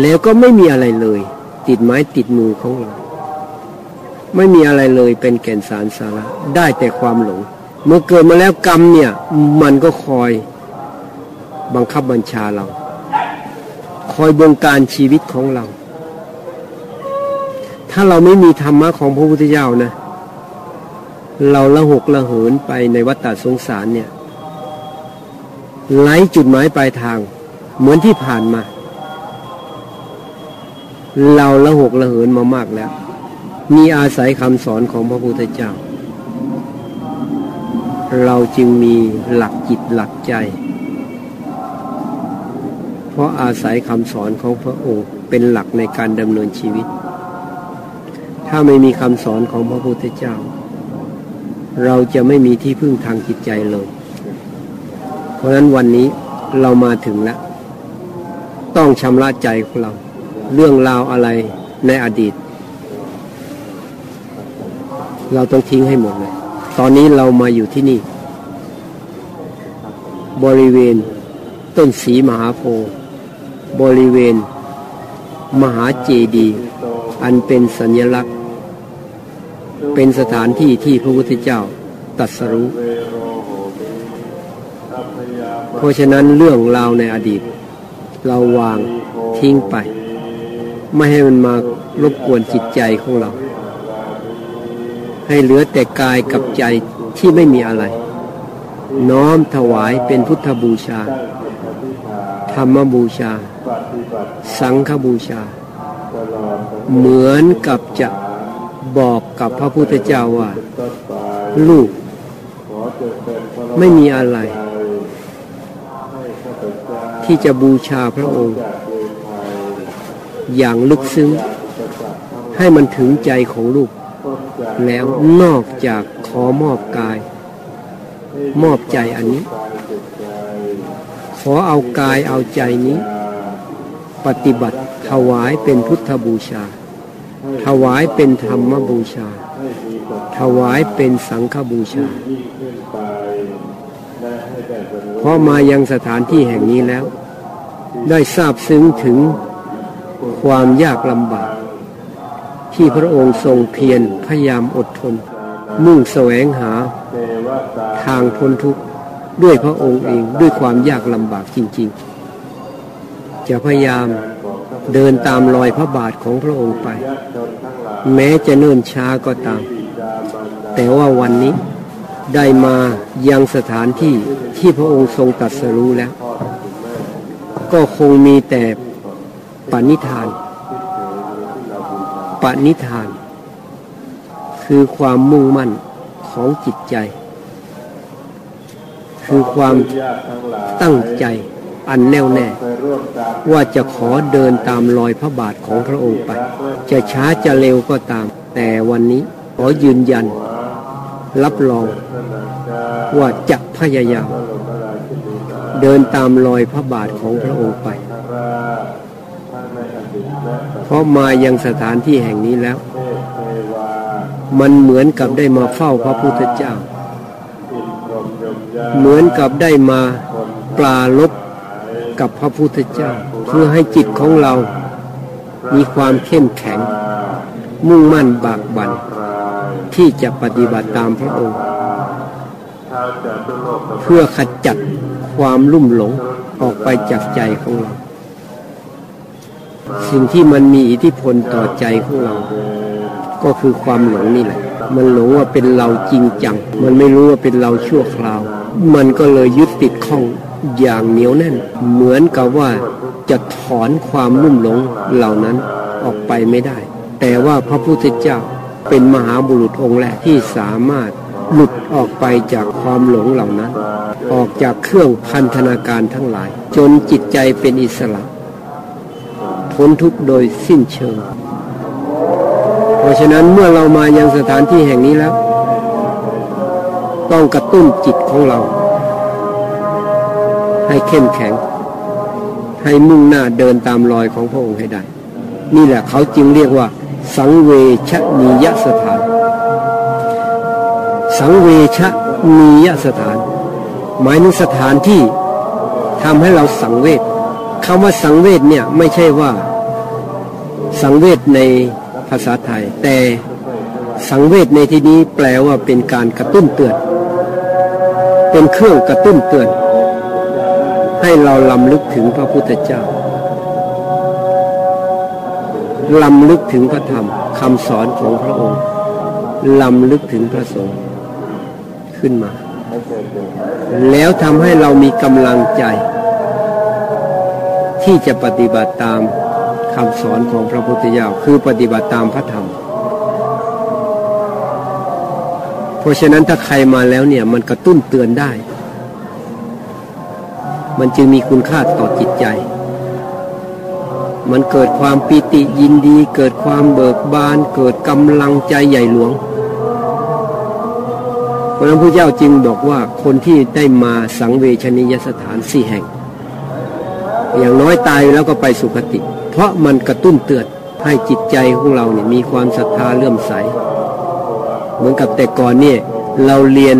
แล้วก็ไม่มีอะไรเลย ติดไม้ติดมือของเรา ไม่มีอะไรเลยเป็นแก่นสารสาระได้แต่ความหลง เมื่อเกิดมาแล้วกรรมเนี่ย มันก็คอยบังคับบัญชาเรา คอยบงการชีวิตของเรา ถ้าเราไม่มีธรรมะของพระพุทธเจ้านะ เราละหกละเหินไปในวัฏฏะสงสารเนี่ยไร้จุดหมายปลายทาง เหมือนที่ผ่านมา เราละหกละเหินมามากแล้ว มีอาศัยคำสอนของพระพุทธเจ้า เราจึงมีหลักจิตหลักใจ เพราะอาศัยคำสอนของพระองค์เป็นหลักในการดำเนินชีวิต ถ้าไม่มีคำสอนของพระพุทธเจ้า เราจะไม่มีที่พึ่งทางจิตใจเลย เพราะนั้นวันนี้เรามาถึงแล้ว ต้องชำระใจของเรา เรื่องราวอะไรในอดีต เราต้องทิ้งให้หมดเลย ตอนนี้เรามาอยู่ที่นี่ บริเวณต้นสีมหาโพธิ์บริเวณ มหาเจดีย์อันเป็นสัญลักษณ์ เป็นสถานที่ที่พระพุทธเจ้าตรัสรู้ เพราะฉะนั้นเรื่องราวในอดีต เราวางทิ้งไป ไม่ให้มันมารบกวนจิตใจของเรา ให้เหลือแต่กายกับใจที่ไม่มีอะไร น้อมถวายเป็นพุทธบูชา ธรรมบูชา สังฆบูชา เหมือนกับจะ บอกกับพระพุทธเจ้าว่า ลูกไม่มีอะไร ที่จะบูชาพระองค์ อย่างลึกซึ้ง ให้มันถึงใจของลูก แล้วนอกจากขอมอบกาย มอบใจอันนี้ ขอเอากายเอาใจนี้ ปฏิบัติถวายเป็นพุทธบูชา ถวายเป็นธรรมบูชา ถวายเป็นสังฆบูชาเพราะมายังสถานที่แห่งนี้แล้ว ได้ทราบซึ้งถึงความยากลำบาก ที่พระองค์ทรงเพียรพยายามอดทน มุ่งแสวงหาทางพ้นทุกข์ด้วยพระองค์เองด้วยความยากลำบากจริง ๆ จะพยายาม เดินตามรอยพระบาทของพระองค์ไป แม้จะเนิ่นช้าก็ตาม แต่ว่าวันนี้ได้มายังสถานที่ที่พระองค์ทรงตรัสรู้แล้ว ก็คงมีแต่ปณิธานปณิธาน คือความมุ่งมั่นของจิตใจ คือความตั้งใจ อันแน่วแน่ ว่าจะขอเดินตามรอยพระบาทของพระองค์ไป จะช้าจะเร็วก็ตาม แต่วันนี้ขอยืนยัน รับรองว่าจะพยายาม เดินตามรอยพระบาทของพระองค์ไป เพราะมายังสถานที่แห่งนี้แล้ว มันเหมือนกับได้มาเฝ้าพระพุทธเจ้า เหมือนกับได้มาปลาลบ กับพระพุทธเจ้า เพื่อให้จิตของเรา มีความเข้มแข็ง มุ่งมั่นบากบัน่นที่จะปฏิบัติตามพระองค์ เพื่อขจัดความลุ่มหลงออกไปจากใจของเรา สิ่งที่มันมีอิทธิพลต่อใจของเรา ก็คือความหลงนี่แหละ มันหลงว่าเป็นเราจริงจัง มันไม่รู้ว่าเป็นเราชั่วคราว มันก็เลยยึดติดข้อง อย่างเหนียวแน่น เหมือนกับว่าจะถอนความลุ่มหลงเหล่านั้นออกไปไม่ได้ แต่ว่าพระพุทธเจ้าเป็นมหาบุรุษองค์แรกที่สามารถหลุดออกไปจากความหลงเหล่านั้น ออกจากเครื่องพันธนาการทั้งหลาย จนจิตใจเป็นอิสระพ้นทุกข์โดยสิ้นเชิง เพราะฉะนั้นเมื่อเรามายังสถานที่แห่งนี้แล้ว ต้องกระตุ้นจิตของเรา ให้เข้มแข็ง ให้มุ่งหน้าเดินตามรอยของพระองค์ให้ได้ นี่แหละเขาจึงเรียกว่า สังเวชนียสถาน สังเวชนียสถาน หมายถึงสถานที่ทำให้เราสังเวชคำว่าสังเวชเนี่ยไม่ใช่ว่าสังเวชในภาษาไทย แต่สังเวชในที่นี้แปลว่าเป็นการกระตุ้นเตือน เป็นเครื่องกระตุ้นเตือน ให้เราลำลึกถึงพระพุทธเจ้าลำลึกถึงพระธรรมคำสอนของพระองค์ลำลึกถึงพระสงฆ์ขึ้นมา แล้วทำให้เรามีกำลังใจ ที่จะปฏิบัติตามคำสอนของพระพุทธเจ้าคือปฏิบัติตามพระธรรม เพราะฉะนั้นถ้าใครมาแล้วเนี่ยมันกระตุ้นเตือนได้ มันจึงมีคุณค่าต่อจิตใจ มันเกิดความปิติยินดี เกิดความเบิกบาน เกิดกำลังใจใหญ่หลวง เพราะนั้นพระเจ้าจึงบอกว่าคนที่ได้มาสังเวชนียสถานสี่แห่ง อย่างน้อยตายแล้วก็ไปสุคติ เพราะมันกระตุ้นเตือนให้จิตใจของเราเนี่ยมีความศรัทธาเลื่อมใส เหมือนกับแต่ก่อนเนี่ยเราเรียน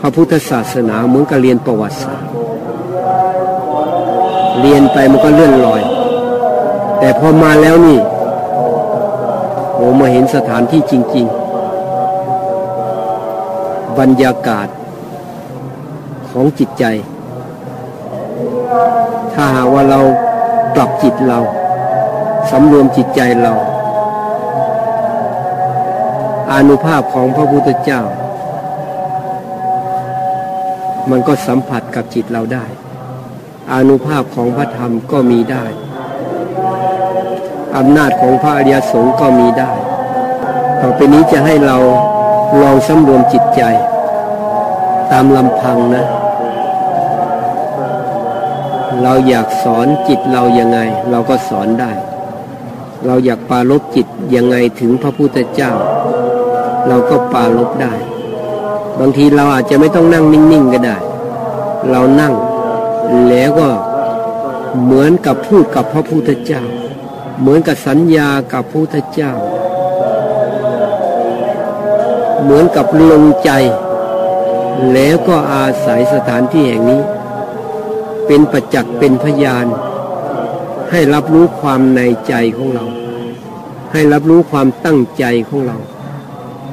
พระพุทธศาสนาเหมือนกับเรียนประวัติศาสตร์ เรียนไปมันก็เลื่อนลอย แต่พอมาแล้วนี่โอ้มาเห็นสถานที่จริง ๆ บรรยากาศของจิตใจ ถ้าหากว่าเราปรับจิตเราสำรวมจิตใจเราอานุภาพของพระพุทธเจ้า มันก็สัมผัสกับจิตเราได้ อนุภาพของพระธรรมก็มีได้อำนาจของพระอริยสงฆ์ก็มีได้ ต่อไปนี้จะให้เราลองสำรวมจิตใจ ตามลำพังนะ เราอยากสอนจิตเรายังไง เราก็สอนได้ เราอยากปาลบจิตยังไงถึงพระพุทธเจ้า เราก็ปาลบได้ บางทีเราอาจจะไม่ต้องนั่งนิ่งๆก็ได้ เรานั่ง แล้วก็เหมือนกับพูดกับพระพุทธเจ้า เหมือนกับสัญญากับพระพุทธเจ้า เหมือนกับลงใจ แล้วก็อาศัยสถานที่แห่งนี้ เป็นประจักษ์เป็นพยาน ให้รับรู้ความในใจของเรา ให้รับรู้ความตั้งใจของเรา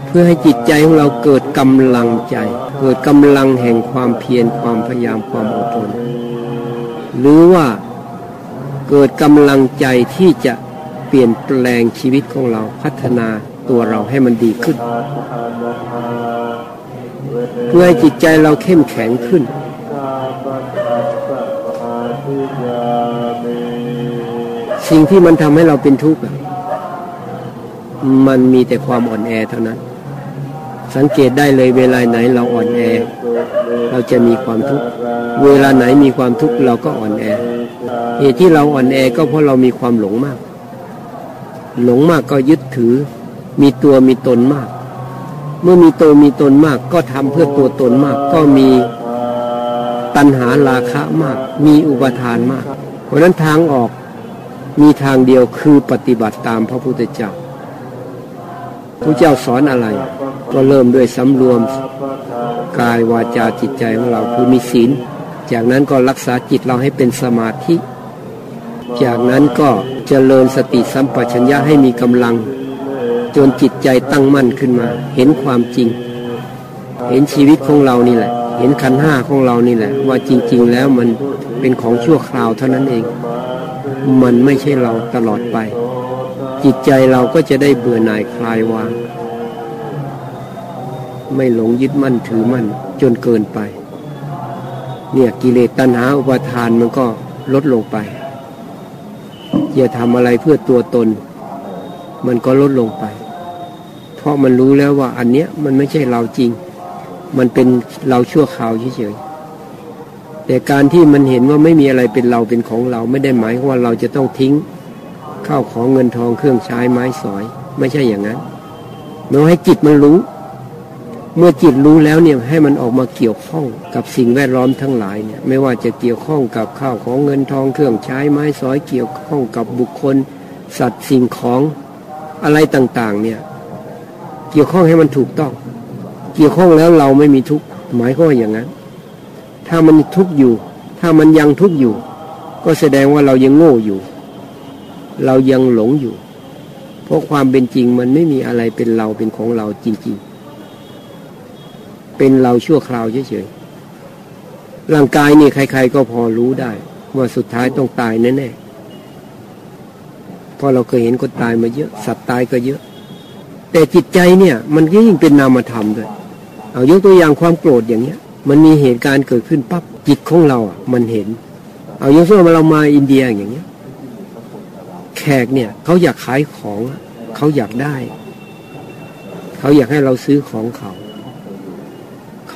เพื่อให้จิตใจของเราเกิดกำลังใจ เกิดกำลังแห่งความเพียรความพยายามความอดทน หรือว่าเกิดกำลังใจที่จะเปลี่ยนแปลงชีวิตของเราพัฒนาตัวเราให้มันดีขึ้น เพื่อให้จิตใจเราเข้มแข็งขึ้น สิ่งที่มันทำให้เราเป็นทุกข์มันมีแต่ความอ่อนแอเท่านั้น สังเกตได้เลยเวลาไหนเราอ่อนแอ เราจะมีความทุกข์เวลาไหนมีความทุกข์เราก็อ่อนแอ เหตุที่เราอ่อนแอก็เพราะเรามีความหลงมาก หลงมากก็ยึดถือ มีตัวมีตนมาก เมื่อมีตัวมีตนมาก ก็ทำเพื่อตัวตนมาก ก็มีตัณหาราคะมาก มีอุปทานมาก เพราะนั้นทางออกมีทางเดียวคือปฏิบัติตามพระพุทธเจ้าพระเจ้าสอนอะไร ก็เริ่มด้วยสำรวมกายวาจาจิตใจของเราคือมีศีล จากนั้นก็รักษาจิตเราให้เป็นสมาธิ จากนั้นก็เจริญสติสัมปชัญญะให้มีกำลัง จนจิตใจตั้งมั่นขึ้นมา เห็นความจริง เห็นชีวิตของเรานี่แหละ เห็นขันห้าของเรานี่แหละ ว่าจริง ๆ แล้วมันเป็นของชั่วคราวเท่านั้นเอง มันไม่ใช่เราตลอดไป จิตใจเราก็จะได้เบื่อหน่ายคลายวาง ไม่หลงยึดมั่นถือมั่นจนเกินไป เนี่ยกิเลสตัณหาอุปาทานมันก็ลดลงไป อย่าทำอะไรเพื่อตัวตน มันก็ลดลงไป เพราะมันรู้แล้วว่าอันเนี้ยมันไม่ใช่เราจริง มันเป็นเราชั่วคราวเฉยๆแต่การที่มันเห็นว่าไม่มีอะไรเป็นเราเป็นของเราไม่ได้หมายว่าเราจะต้องทิ้งข้าวของเงินทองเครื่องใช้ไม้สอย ไม่ใช่อย่างนั้นเราให้จิตมันรู้ เมื่อจิตรู้แล้วเนี่ยให้มันออกมาเกี่ยวข้องกับสิ่งแวดล้อมทั้งหลายเนี่ยไม่ว่าจะเกี่ยวข้องกับข้าวของเงินทองเครื่องใช้ไม้สอยเกี่ยวข้องกับบุคคล สัตว์สิ่งของอะไรต่างๆเนี่ยเกี่ยวข้องให้มันถูกต้อง เกี่ยวข้องแล้วเราไม่มีทุกข์หมายก็ว่าอย่างนั้น ถ้ามันทุกข์อยู่ ถ้ามันยังทุกข์อยู่ ก็แสดงว่าเรายังโง่อยู่ เรายังหลงอยู่ เพราะความเป็นจริงมันไม่มีอะไรเป็นเราเป็นของเราจริง ๆ เป็นเราชั่วคราวเฉยๆร่างกายนี่ใคร ๆ ก็พอรู้ได้ ว่าสุดท้ายต้องตายแน่ๆเพราะเราเคยเห็นคนตายมาเยอะ สัตว์ตายก็เยอะ แต่จิตใจเนี่ย มันก็ยิ่งเป็นนามธรรมด้วยเอายกตัวอย่างความโกรธอย่างเนี้ย มันมีเหตุการณ์เกิดขึ้นปั๊บจิตของเราอะ มันเห็น เอายกตัวอย่างเรามาอินเดียอย่างเงี้ย แขกเนี่ยเขาอยากขายของเขาอยากได้ เขาอยากให้เราซื้อของเขา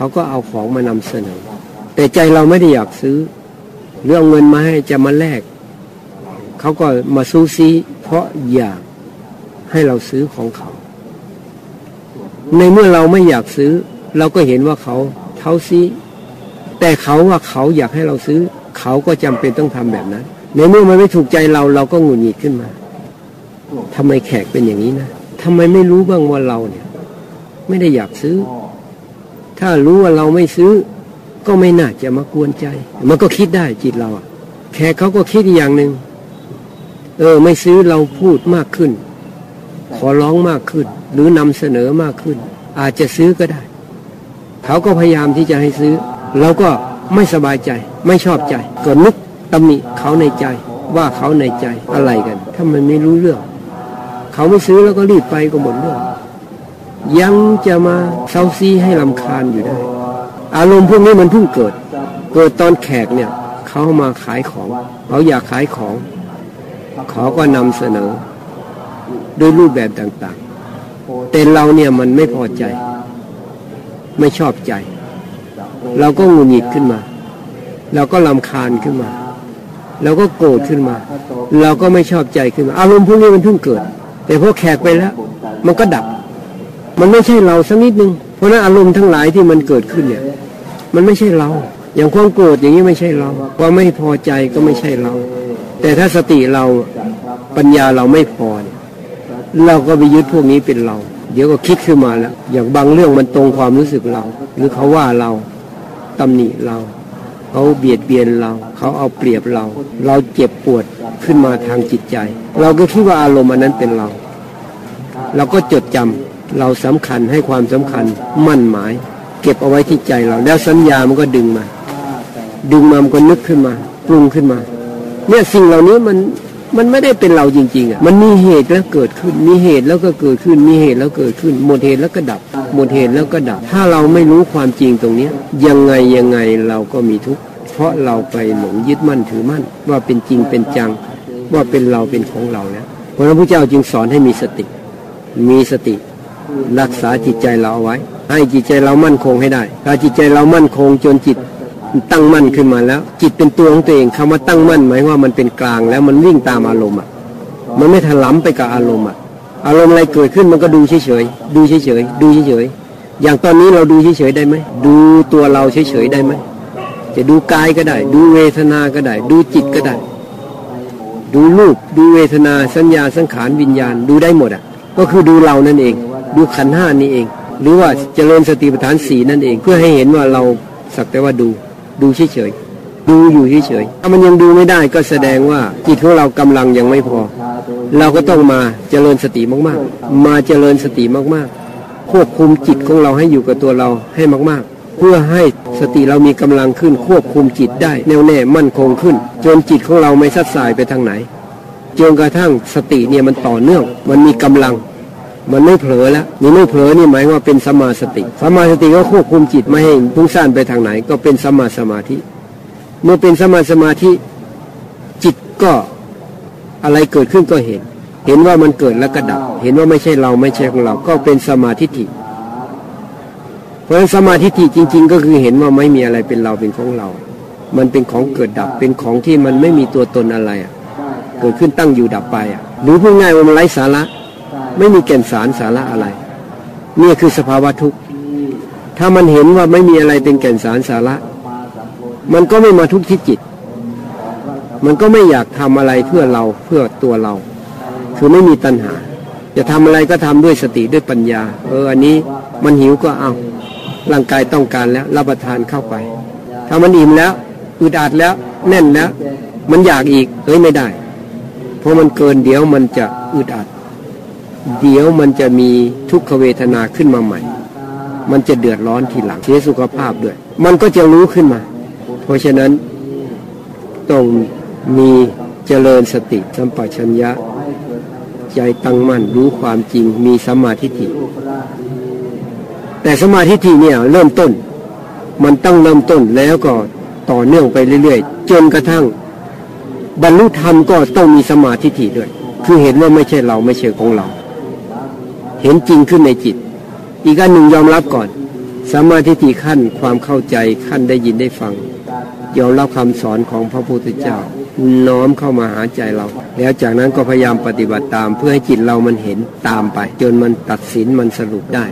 เขาก็เอาของมานำเสนอ แต่ใจเราไม่ได้อยากซื้อเรื่องเงินมาให้จะมาแลกเขาก็มาซู้ซีเพราะอยากให้เราซื้อของเขา ในเมื่อเราไม่อยากซื้อ เราก็เห็นว่าเขาเท้าซีแต่เขาว่าเขาอยากให้เราซื้อ เขาก็จำเป็นต้องทำแบบนั้น ในเมื่อมันไม่ถูกใจเราเราก็หงุดหงิดขึ้นมาทำไมแขกเป็นอย่างนี้นะทำไมไม่รู้บ้างว่าเราเนี่ย ไม่ได้อยากซื้อ ถ้ารู้ว่าเราไม่ซื้อ ก็ไม่น่าจะมากวนใจ มันก็คิดได้จิตเราอะแขกเขาก็คิดอย่างหนึ่งเออ ไม่ซื้อเราพูดมากขึ้น ขอร้องมากขึ้น หรือนำเสนอมากขึ้น อาจจะซื้อก็ได้ เขาก็พยายามที่จะให้ซื้อ เราก็ไม่สบายใจ ไม่ชอบใจก็นึกตำหนิเขาในใจ ว่าเขาในใจอะไรกัน ถ้ามันไม่รู้เรื่อง เขาไม่ซื้อแล้วก็รีบไปก็หมดเรื่อง ยังจะมาเซาซีให้ลำคาญอยู่ได้ อารมณ์พวกนี้มันเพิ่งเกิด เกิดตอนแขกเนี่ยเขามาขายของ เขาอยากขายของ เขาก็นำเสนอด้วยรูปแบบต่างๆ แต่เราเนี่ยมันไม่พอใจ ไม่ชอบใจ เราก็งุดหงิดขึ้นมา เราก็ลำคาญขึ้นมา เราก็โกรธขึ้นมา เราก็ไม่ชอบใจขึ้นมา อารมณ์พวกนี้มันเพิ่งเกิด แต่พอแขกไปแล้ว มันก็ดับ มันไม่ใช่เราสักนิดนึงเพราะนั้นอารมณ์ทั้งหลายที่มันเกิดขึ้นเนี่ย มันไม่ใช่เรา อย่างความโกรธอย่างนี้ไม่ใช่เรา ความไม่พอใจก็ไม่ใช่เรา แต่ถ้าสติเราปัญญาเราไม่พอเนี่ยเราก็ไปยึดพวกนี้เป็นเรา เดี๋ยวก็คิดขึ้นมาแล้ว อย่างบางเรื่องมันตรงความรู้สึกเรา หรือเขาว่าเราตำหนิเรา เขาเบียดเบียนเรา เขาเอาเปรียบเรา เราเจ็บปวดขึ้นมาทางจิตใจ เราก็คิดว่าอารมณ์อันนั้นเป็นเรา เราก็จดจำ เราสำคัญให้ความสำคัญมั่นหมาย เก็บเอาไว้ที่ใจเรา แล้วสัญญามันก็ดึงมา ดึงมามันก็นึกขึ้นมา ปรุงขึ้นมา เนี่ยสิ่งเหล่านี้มันมันไม่ได้เป็นเราจริง ๆอะมันมีเหตุแล้วเกิดขึ้น มีเหตุแล้วก็เกิดขึ้น มีเหตุแล้วเกิดขึ้น หมดเหตุแล้วก็ดับ หมดเหตุแล้วก็ดับ ถ้าเราไม่รู้ความจริงตรงเนี้ย ยังไงยังไงเราก็มีทุกข์เพราะเราไปหลงยึดมั่นถือมั่น ว่าเป็นจริงเป็นจัง ว่าเป็นเราเป็นของเราแล้วเพราะนั้นพระเจ้าจึงสอนให้มีสติ มีสติ รักษาจิตใจเราเอาไว้ ให้จิตใจเรามั่นคงให้ได้ ถ้าจิตใจเรามั่นคงจนจิตตั้งมั่นขึ้นมาแล้ว จิตเป็นตัวของตัวเองคำว่าตั้งมั่นหมายว่ามันเป็นกลางแล้วมันวิ่งตามอารมณ์อะมันไม่ถลำไปกับอารมณ์อะอารมณ์อะไรเกิดขึ้นมันก็ดูเฉยๆดูเฉยๆดูเฉยๆอย่างตอนนี้เราดูเฉยๆได้ไหมดูตัวเราเฉยๆได้ไหมจะดูกายก็ได้ ดูเวทนาก็ได้ ดูจิตก็ได้ ดูรูปดูเวทนาสัญญาสังขารวิญญาณดูได้หมดอะก็คือดูเรานั่นเอง ดูขันห้านี่เอง หรือว่าเจริญสติปัฏฐานสีนั่นเอง เพื่อให้เห็นว่าเราสักแต่ว่าดูดูเฉยๆดูอยู่เฉยๆถ้ามันยังดูไม่ได้ก็แสดงว่าจิตของเรากำลังยังไม่พอ เราก็ต้องมาเจริญสติมากๆ มาเจริญสติมากๆ ควบคุมจิตของเราให้อยู่กับตัวเราให้มากๆเพื่อให้สติเรามีกำลังขึ้นควบคุมจิตได้ แน่วแน่มั่นคงขึ้น จนจิตของเราไม่สัดสายไปทางไหนจนกระทั่งสติเนี่ยมันต่อเนื่อง มันมีกำลัง มันไม่เผลอแล้วนี่ไม่เผลอนี่หมายว่าเป็นสมาสติสมาสติก็ควบคุมจิตไม่ให้พุ่งซ่านไปทางไหน ก็เป็นสมาสมาธิ เมื่อเป็นสมาสมาธิ จิตก็อะไรเกิดขึ้นก็เห็น เห็นว่ามันเกิดแล้วก็ดับ เห็นว่าไม่ใช่เราไม่ใช่ของเรา ก็เป็นสมาธิิเพราะฉะนั้นสมาธิิจริง ๆ ก็คือเห็นว่าไม่มีอะไรเป็นเราเป็นของเรา มันเป็นของเกิดดับเป็นของที่มันไม่มีตัวตนอะไรอะเกิดขึ้นตั้งอยู่ดับไปอะหรือพูดง่ายว่ามันไร้สาระ ไม่มีแก่นสารสาระอะไรนี่คือสภาวะทุกข์ถ้ามันเห็นว่าไม่มีอะไรเป็นแก่นสารสาระ มันก็ไม่มาทุกข์ที่จิต มันก็ไม่อยากทำอะไรเพื่อเราเพื่อตัวเรา คือไม่มีตัณหา จะทำอะไรก็ทำด้วยสติด้วยปัญญา เอออันนี้มันหิวก็เอาร่างกายต้องการแล้วรับประทานเข้าไป ถ้ามันอิ่มแล้วอึดอัดแล้วแน่นแล้ว มันอยากอีกเฮ้ยไม่ได้ เพราะมันเกินเดี๋ยวมันจะอึดอัด เดี๋ยวมันจะมีทุกขเวทนาขึ้นมาใหม่ มันจะเดือดร้อนทีหลังเสียสุขภาพด้วย มันก็จะรู้ขึ้นมา เพราะฉะนั้นต้องมีเจริญสติสัมปชัญญะ ใจตั้งมั่นรู้ความจริงมีสมาธิิแต่สมาธิิเนี่ยเริ่มต้น มันตั้งเริ่มต้นแล้วก็ต่อเนื่องไปเรื่อยๆ จนกระทั่ง บรรลุธรรมก็ต้องมีสมาธิิด้วย คือเห็นว่าไม่ใช่เราไม่ใช่ของเรา เห็นจริงขึ้นในจิต อีกอันหนึ่งยอมรับก่อนสมาธิที่ขั้นความเข้าใจขั้นได้ยินได้ฟัง ยอมรับคำสอนของพระพุทธเจ้า น้อมเข้ามาหาใจเรา แล้วจากนั้นก็พยายามปฏิบัติตาม เพื่อให้จิตเรามันเห็นตามไป จนมันตัดสินมันสรุปได้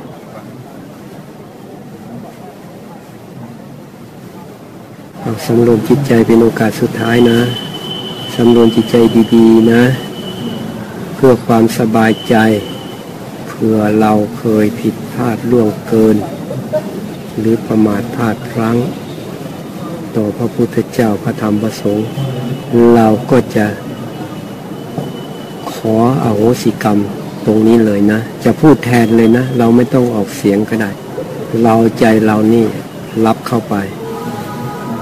สำรวมจิตใจเป็นโอกาสสุดท้ายนะสำรวมจิตใจดีๆนะ เพื่อความสบายใจ ผื่อเราเคยผิดพลาดล่วงเกิน หรือประมาทพลาดพลั้ง ต่อพระพุทธเจ้าพระธรรมพระสงฆ์เราก็จะขออโหสิกรรมตรงนี้เลยนะ จะพูดแทนเลยนะ เราไม่ต้องออกเสียงก็ได้ เราใจเรานี่รับเข้าไป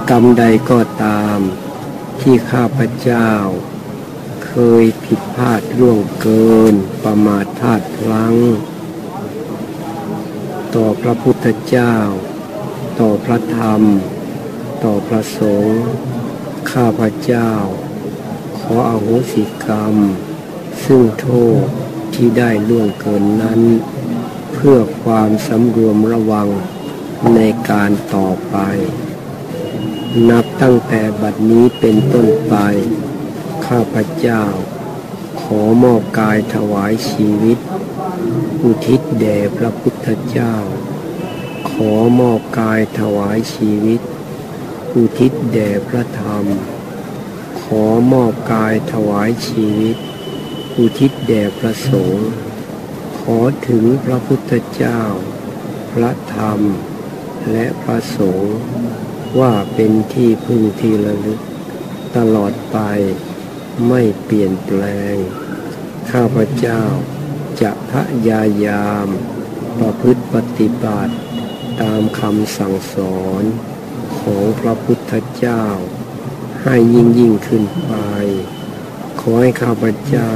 กรรมใดก็ตามที่ข้าพเจ้า เคยผิดพลาดล่วงเกิน ประมาทพลาดพลั้ง ต่อพระพุทธเจ้า ต่อพระธรรม ต่อพระสงฆ์ข้าพระเจ้า ขออโหสิกรรม ซึ่งโทษที่ได้ล่วงเกินนั้น เพื่อความสำรวมระวังในการต่อไป นับตั้งแต่บัดนี้เป็นต้นไป ข้าพเจ้า ขอมอบกายถวายชีวิต อุทิศแด่พระพุทธเจ้า ขอมอบกายถวายชีวิต อุทิศแด่พระธรรม ขอมอบกายถวายชีวิต อุทิศแด่พระสงฆ์ขอถึงพระพุทธเจ้า พระธรรม และพระสงฆ์ว่าเป็นที่พึ่งที่ระลึกตลอดไป ไม่เปลี่ยนแปลง ข้าพเจ้าจะพยายาม ประพฤติปฏิบัติ ตามคำสั่งสอนของพระพุทธเจ้า ให้ยิ่งยิ่งขึ้นไป ขอให้ข้าพเจ้า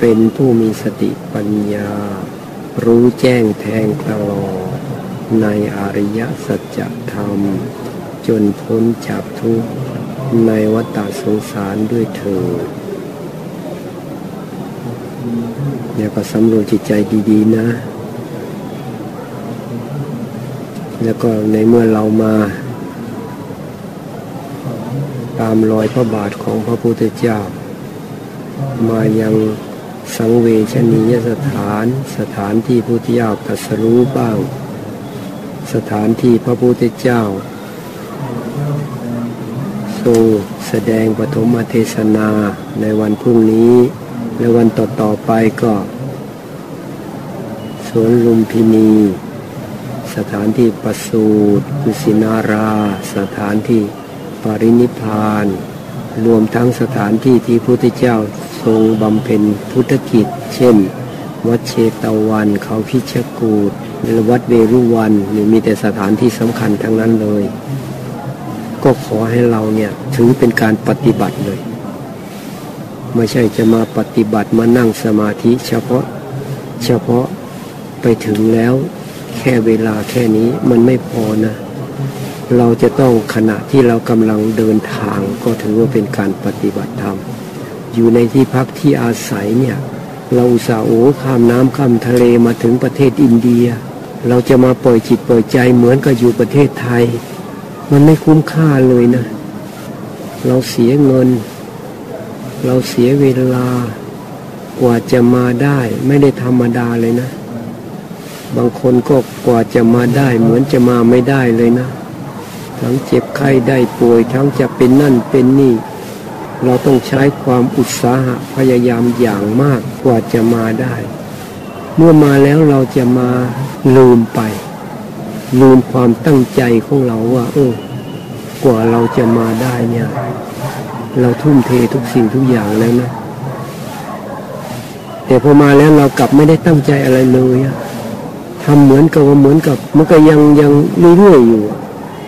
เป็นผู้มีสติปัญญา รู้แจ้งแทงตลอด ในอริยสัจธรรม จนพ้นจากทุกข์ ในวัฏสงสารด้วยเถิดเนี่ยก็สำรวจจิตใจดีๆนะ แล้วก็ในเมื่อเรามา ตามรอยพระบาทของพระพุทธเจ้า มายังสังเวชนียสถาน สถานที่พุทธเจ้าตรัสรู้บ้าง สถานที่พระพุทธเจ้า ทรงแสดงปฐมเทศนาในวันพรุ่งนี้ และวันต่อๆไปก็สวนลุมพินี สถานที่ประสูตรกุสินารา สถานที่ปรินิพาน รวมทั้งสถานที่ที่พระพุทธเจ้าทรงบำเพ็ญพุทธกิจ เช่น วัดเชตวันเขาพิชกูดหรือวัดเวรุวันนี่มีแต่สถานที่สำคัญทั้งนั้นเลย ก็ขอให้เราเนี่ยถือเป็นการปฏิบัติเลย ไม่ใช่จะมาปฏิบัติมานั่งสมาธิ เฉพาะเฉพาะไปถึงแล้วแค่เวลาแค่นี้มันไม่พอนะ เราจะต้องขณะที่เรากำลังเดินทางก็ถือว่าเป็นการปฏิบัติธรรม อยู่ในที่พักที่อาศัยเนี่ย เราอุตส่าห์โอ้ข้ามน้ำข้ามทะเลมาถึงประเทศอินเดีย เราจะมาปล่อยจิตปล่อยใจเหมือนกับอยู่ประเทศไทย มันไม่คุ้มค่าเลยนะ เราเสียเงิน เราเสียเวลา กว่าจะมาได้ ไม่ได้ธรรมดาเลยนะ บางคนก็กว่าจะมาได้ เหมือนจะมาไม่ได้เลยนะ ทั้งเจ็บไข้ได้ป่วย ทั้งจะเป็นนั่นเป็นนี่ เราต้องใช้ความอุตสาหะพยายามอย่างมากกว่าจะมาได้ เมื่อมาแล้วเราจะมาลืมไป ลืมความตั้งใจของเราว่า เออ กว่าเราจะมาได้เนี่ย เราทุ่มเททุกสิ่งทุกอย่างแล้วนะ แต่พอมาแล้วเรากลับไม่ได้ตั้งใจอะไรเลยอะทำเหมือนกับว่าเหมือนกับมันก็ยังยังเรื่อยๆอยู่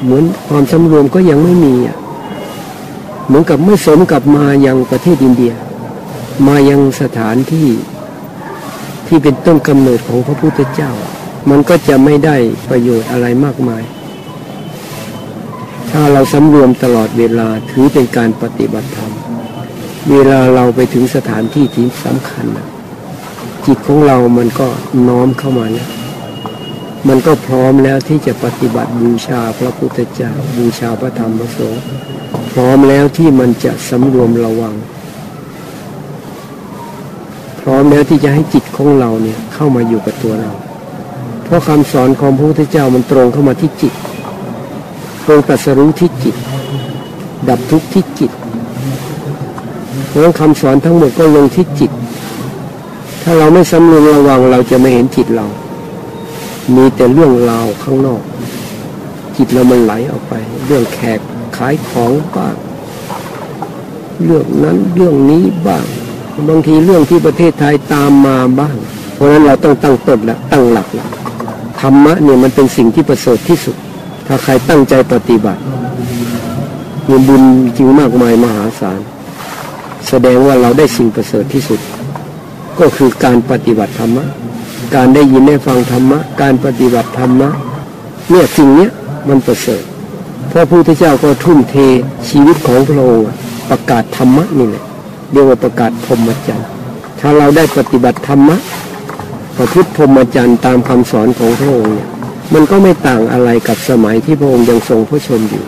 เหมือนความสำรวมก็ยังไม่มีอะเหมือนกับไม่สมกับมายังประเทศอินเดีย มายังสถานที่ที่เป็นต้นกำเนิดของพระพุทธเจ้า มันก็จะไม่ได้ประโยชน์อะไรมากมาย ถ้าเราสำรวมตลอดเวลาถือเป็นการปฏิบัติธรรม เวลาเราไปถึงสถานที่ที่สำคัญนะจิตของเรามันก็น้อมเข้ามาแล้วมันก็พร้อมแล้วที่จะปฏิบัติบูชาพระพุทธเจ้าบูชาพระธรรมพระสงฆ์พร้อมแล้วที่มันจะสำรวมระวัง พร้อมแล้วที่จะให้จิตของเราเนี่ยเข้ามาอยู่กับตัวเรา เพราะคำสอนของพระพุทธเจ้ามันตรงเข้ามาที่จิตตรงตรัสรู้ที่จิต ดับทุกข์ที่จิตเพราะคำสอนทั้งหมดก็ลงที่จิต ถ้าเราไม่สำรวมระวังเราจะไม่เห็นจิตเรา มีแต่เรื่องราวข้างนอก จิตเรามันไหลออกไป เรื่องแขกขายของบ้างเรื่องนั้นเรื่องนี้บ้างบางทีเรื่องที่ประเทศไทยตามมาบ้าง เพราะฉะนั้นเราต้องตั้งต้นและตั้งหลักแล้ว ธรรมะเนี่ยมันเป็นสิ่งที่ประเสริฐที่สุด ถ้าใครตั้งใจปฏิบัติมีบุญจริงมากมายมหาศาล แสดงว่าเราได้สิ่งประเสริฐที่สุด ก็คือการปฏิบัติธรรมะ การได้ยินได้ฟังธรรมะ การปฏิบัติธรรมะเนี่ยสิ่งเนี้ยมันประเสริฐพระพุทธเจ้าก็ทุ่มเทชีวิตของพระองค์ประกาศธรรมะนี่แหละเรียกว่าประกาศพรหมจรรย์ถ้าเราได้ปฏิบัติธรรมะ ประพฤติพรหมจรรย์ตามคำสอนของพระองค์เนี่ยมันก็ไม่ต่างอะไรกับสมัยที่พระองค์ยังทรงพระชนอยู่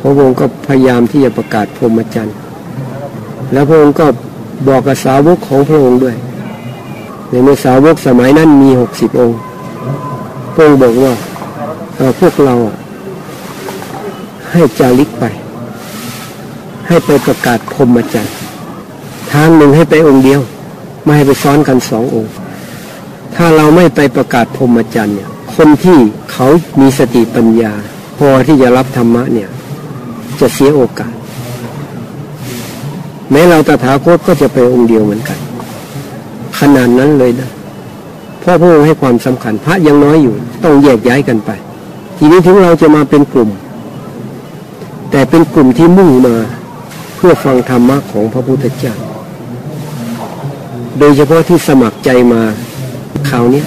พระองค์ก็พยายามที่จะประกาศพรหมจรรย์แล้วพระองค์ก็บอกกับสาวกของพระองค์ด้วย ในเมื่อสาวกสมัยนั้นมีหกสิบองค์พระองค์บอกว่าพวกเราให้จาริกไป ให้ไปประกาศพรหมจรรย์ทางหนึ่งให้ไปองค์เดียว ไม่ให้ไปซ้อนกันสององค์ ถ้าเราไม่ไปประกาศพรหมจรรย์เนี่ย คนที่เขามีสติปัญญา พอที่จะรับธรรมะเนี่ย จะเสียโอกาส แม้เราตถาคตก็จะไปองค์เดียวเหมือนกัน ขนาดนั้นเลยนะพ่อพระองค์ให้ความสำคัญพระยังน้อยอยู่ ต้องแยกย้ายกันไป ทีนี้ถึงเราจะมาเป็นกลุ่ม แต่เป็นกลุ่มที่มุ่งมาเพื่อฟังธรรมะของพระพุทธเจ้า โดยเฉพาะที่สมัครใจมา คราวนี้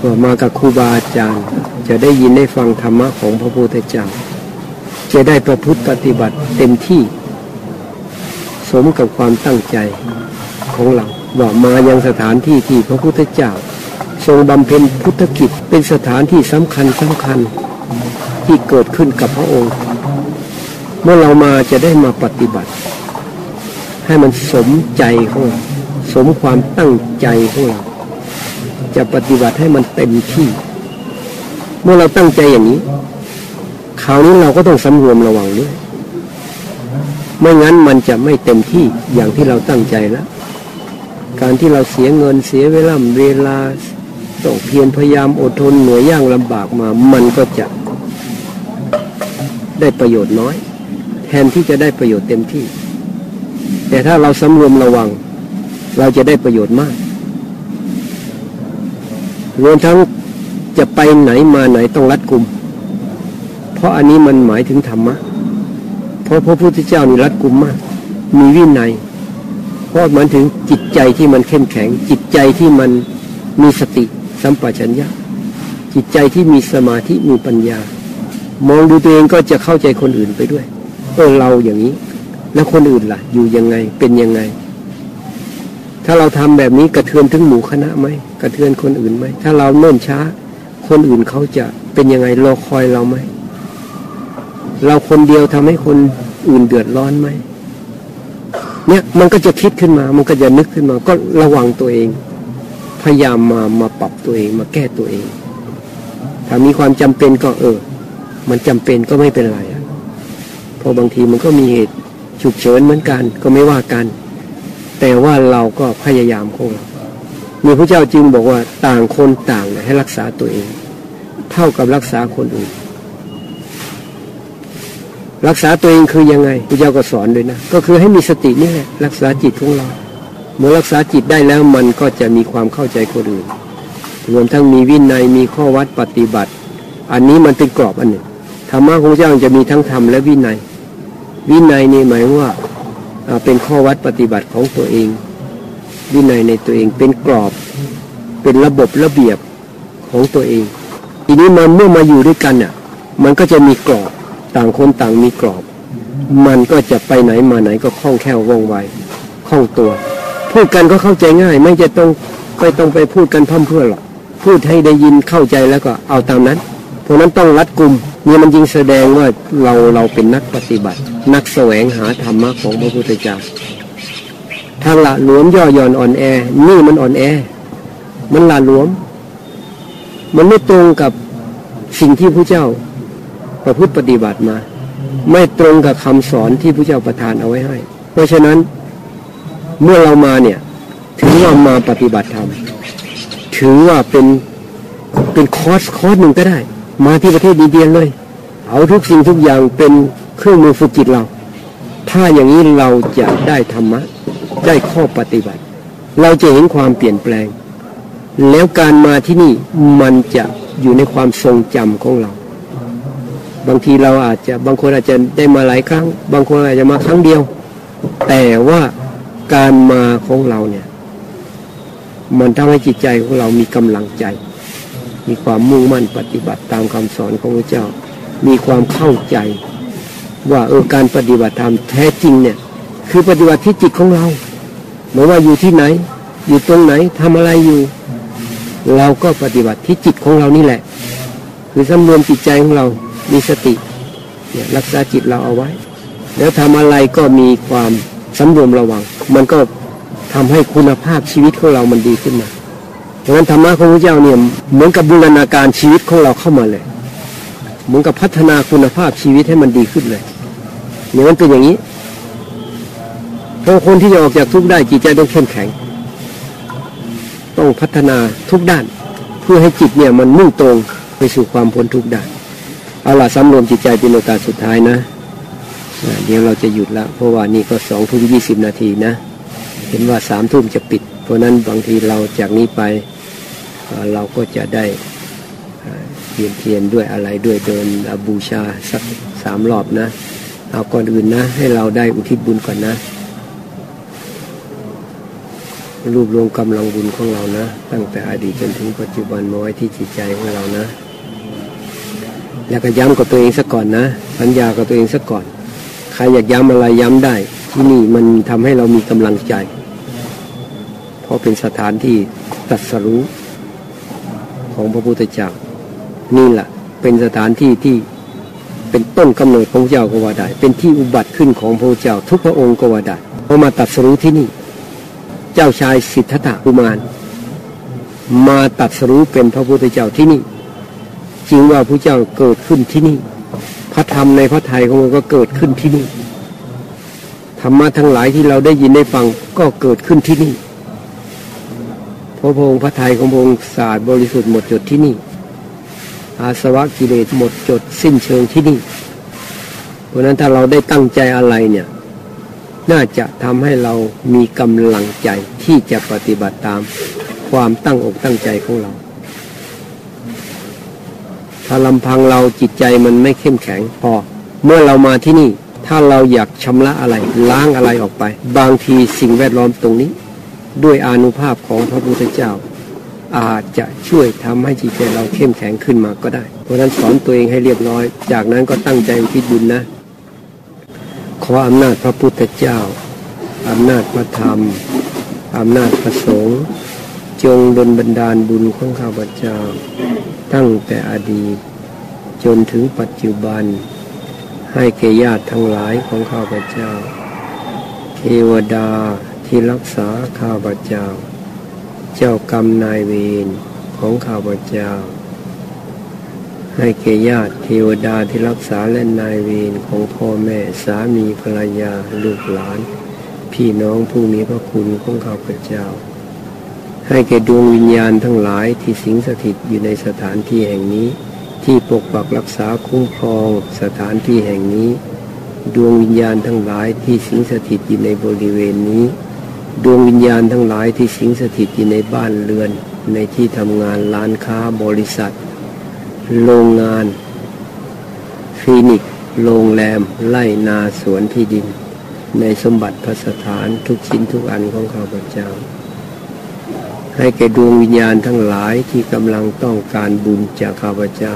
ก็มากับครูบาอาจารย์ จะได้ยินได้ฟังธรรมะของพระพุทธเจ้าจะได้ประพฤติปฏิบัติเต็มที่ สมกับความตั้งใจของเราว่ามายังสถานที่ที่พระพุทธเจ้า ทรงบำเพ็ญพุทธกิจเป็นสถานที่สำคัญสำคัญที่เกิดขึ้นกับพระองค์ เมื่อเรามาจะได้มาปฏิบัติ ให้มันสมใจของเรา สมความตั้งใจของเรา จะปฏิบัติให้มันเต็มที่ เมื่อเราตั้งใจอย่างนี้คราวนี้เราก็ต้องสำรวมระวังด้วยไม่งั้นมันจะไม่เต็มที่อย่างที่เราตั้งใจแล้ว การที่เราเสียเงินเสียเวลาเวลาต้องเพียรพยายามอดทนเหนื่อยยางลำบากมา มันก็จะได้ประโยชน์น้อย แทนที่จะได้ประโยชน์เต็มที่ แต่ถ้าเราสำรวมระวัง เราจะได้ประโยชน์มากรวมทั้งจะไปไหนมาไหนต้องรัดกุม เพราะอันนี้มันหมายถึงธรรมะ เพราะพระพุทธเจ้านี่รัดกุมมาก มีวินัย เพราะมันถึงจิตใจที่มันเข้มแข็ง จิตใจที่มันมีสติสัมปชัญญะ จิตใจที่มีสมาธิมีปัญญา มองดูตัวเองก็จะเข้าใจคนอื่นไปด้วย เออเราอย่างนี้ แล้วคนอื่นล่ะ อยู่ยังไงเป็นยังไง ถ้าเราทำแบบนี้กระเทือนถึงหมู่คณะไหมกระเทือนคนอื่นไหมถ้าเราเนิ่นช้า คนอื่นเขาจะเป็นยังไงรอคอยเราไหมเราคนเดียวทำให้คนอื่นเดือดร้อนไหมเนี่ยมันก็จะคิดขึ้นมา มันก็จะนึกขึ้นมา ก็ระวังตัวเอง พยายามมามาปรับตัวเอง มาแก้ตัวเอง ถ้ามีความจำเป็นก็เออ มันจำเป็นก็ไม่เป็นไรเพราะบางทีมันก็มีเหตุฉุกเฉินเหมือนกัน ก็ไม่ว่ากัน แต่ว่าเราก็พยายามคงมีพระเจ้าจึงบอกว่าต่างคนต่างให้รักษาตัวเอง เท่ากับรักษาคนอื่น รักษาตัวเองคือยังไงพระเจ้าก็สอนด้วยนะ ก็คือให้มีสตินี่แหละรักษาจิตของเรา เมื่อรักษาจิตได้แล้วมันก็จะมีความเข้าใจคนอื่นรวมทั้งมีวินัยมีข้อวัดปฏิบัติ อันนี้มันเป็นกรอบอันหนึ่งธรรมะของเจ้าจะมีทั้งธรรมและวินัย วินัยนี่หมายว่า เป็นข้อวัดปฏิบัติของตัวเอง วินัยในตัวเองเป็นกรอบ เป็นระบบระเบียบของตัวเอง ทีนี้มันเมื่อมาอยู่ด้วยกันเนี่ยมันก็จะมีกรอบต่างคนต่างมีกรอบ มันก็จะไปไหนมาไหนก็คล่องแคล่วว่องไวคล่องตัว พูดกันก็เข้าใจง่าย ไม่จะต้องไปต้องไปพูดกันพ่มเพื่อหรอกพูดให้ได้ยินเข้าใจแล้วก็เอาตามนั้นเพราะนั้นต้องรัดกลุ่มนี่มันยิงแสดงว่าเราเราเป็นนักปฏิบัติ นักแสวงหาธรรมะของพระพุทธเจ้าทางละหลวมย่อหย่อนอ่อนแอ นี่มันอ่อนแอ มันละหลวม มันไม่ตรงกับสิ่งที่พระเจ้าประพฤติปฏิบัติมา ไม่ตรงกับคำสอนที่พระเจ้าประทานเอาไว้ให้ เพราะฉะนั้นเมื่อเรามาเนี่ย ถือว่ามาปฏิบัติธรรมถือว่าเป็นเป็นคอร์สคอร์สหนึ่งก็ได้ มาที่ประเทศดีเดียนเลย เอาทุกสิ่งทุกอย่างเป็น เครื่องมือฝึกจิตเรา ถ้าอย่างนี้เราจะได้ธรรมะ ได้ข้อปฏิบัติ เราจะเห็นความเปลี่ยนแปลง แล้วการมาที่นี่มันจะอยู่ในความทรงจำของเรา บางทีเราอาจจะบางคนอาจจะได้มาหลายครั้ง บางคนอาจจะมาครั้งเดียว แต่ว่าการมาของเราเนี่ย มันทำให้จิตใจของเรามีกำลังใจ มีความมุ่งมั่นปฏิบัติตามคำสอนของพระเจ้า มีความเข้าใจ ว่าเออการปฏิบัติธรรมแท้จริงเนี่ย คือปฏิบัติที่จิตของเราไม่ว่าอยู่ที่ไหน อยู่ตรงไหนทำอะไรอยู่ เราก็ปฏิบัติที่จิตของเรานี่แหละ คือสำรวมจิตใจของเรา มีสติเนี่ยรักษาจิตเราเอาไว้ แล้วทำอะไรก็มีความสำรวมระวัง มันก็ทำให้คุณภาพชีวิตของเรามันดีขึ้นมาดังนั้นธรรมะของพระเจ้าเนี่ยเหมือนกับบูรณาการชีวิตของเราเข้ามาเลย เหมือนกับพัฒนาคุณภาพชีวิตให้มันดีขึ้นเลยเนี่ยมันเป็นอย่างนี้เพราะคนที่จะออกจากทุกข์ได้จิตใจต้องเข้มแข็ง ต้องพัฒนาทุกด้าน เพื่อให้จิตเนี่ยมันมุ่งตรงไปสู่ความพ้นทุกข์ได้เอาล่ะสำรวมจิตใจเป็นโอกาสสุดท้ายนะเดี๋ยวเราจะหยุดล้วเพราะว่านี่ก็สองทุ่มยี่สิบนาทีนะ เห็นว่าสามทุ่มจะปิด เพราะนั้นบางทีเราจากนี้ไปเราก็จะได้ เทียนเทียนด้วยอะไรด้วยเดินบูชาสักสามรอบนะ เอาก่อนอื่นนะ ให้เราได้อุทิศบุญก่อนนะรวบรวมกำลังบุญของเรานะ ตั้งแต่อดีตจนถึงปัจจุบันมาไว้ที่จิตใจของเรานะ แล้วก็ย้ำกับตัวเองสักก่อนนะสัญญากับตัวเองสักก่อน ใครอยากย้ำอะไรย้ำได้ ที่นี่มันทำให้เรามีกำลังใจ เพราะเป็นสถานที่ตัดสรู้ของพระพุทธเจ้า นี่แหละเป็นสถานที่ที่เป็นต้นกำเนิดของพระเจ้าก็ว่าได้ เป็นที่อุบัติขึ้นของพระเจ้าทุกพระองค์ก็ว่าได้พอมาตัดสรู้ที่นี่ เจ้าชายสิทธัตถะกุมาร มาตัดสรู้เป็นพระพุทธเจ้าที่นี่จริงว่าพระเจ้าเกิดขึ้นที่นี่ พระธรรมในพระไทยของมันก็เกิดขึ้นที่นี่ธรรมะทั้งหลายที่เราได้ยินได้ฟังก็เกิดขึ้นที่นี่พระพงพระไทยของพระองศาสตร์บริสุทธิ์หมดจดที่นี่ อาสวะกิเลสหมดจดสิ้นเชิงที่นี่ เพราะนั้นถ้าเราได้ตั้งใจอะไรเนี่ย น่าจะทำให้เรามีกำลังใจที่จะปฏิบัติตามความตั้งอกตั้งใจของเรา ถ้าลำพังเราจิตใจมันไม่เข้มแข็งพอ เมื่อเรามาที่นี่ ถ้าเราอยากชำระอะไร ล้างอะไรออกไป บางทีสิ่งแวดล้อมตรงนี้ ด้วยอนุภาพของพระพุทธเจ้า อาจจะช่วยทำให้จิตใจเราเข้มแข็งขึ้นมาก็ได้ เพราะนั้นสอนตัวเองให้เรียบร้อย จากนั้นก็ตั้งใจคิดบุญนะ ขออำนาจพระพุทธเจ้าอำนาจพระธรรมอำนาจพระสงฆ์จงดลบันดาลบุญของข้าพเจ้า ตั้งแต่อดีต จนถึงปัจจุบัน ให้เกญาติทั้งหลายของข้าพเจ้า เทวดาที่รักษาข้าพเจ้า เจ้ากรรมนายเวรของข้าพเจ้า ให้แก่ญาติเทวดาที่รักษาและนายเวรของพ่อแม่สามีภรรยาลูกหลาน พี่น้องผู้มีพระคุณของข้าพเจ้า ให้แก่ดวงวิญญาณทั้งหลายที่สิงสถิตอยู่ในสถานที่แห่งนี้ ที่ปกปักรักษาคุ้มครองสถานที่แห่งนี้ ดวงวิญญาณทั้งหลายที่สิงสถิตอยู่ในบริเวณนี้ ดวงวิญญาณทั้งหลายที่สิงสถิตอยู่ในบ้านเรือน ในที่ทำงานร้านค้าบริษัท โรงงานคลินิก โรงแรม ไล่นาสวนที่ดิน ในสมบัติพระสถานทุกชิ้นทุกอันของข้าพเจ้า ให้แก่ดวงวิญญาณทั้งหลายที่กำลังต้องการบุญจากข้าพเจ้า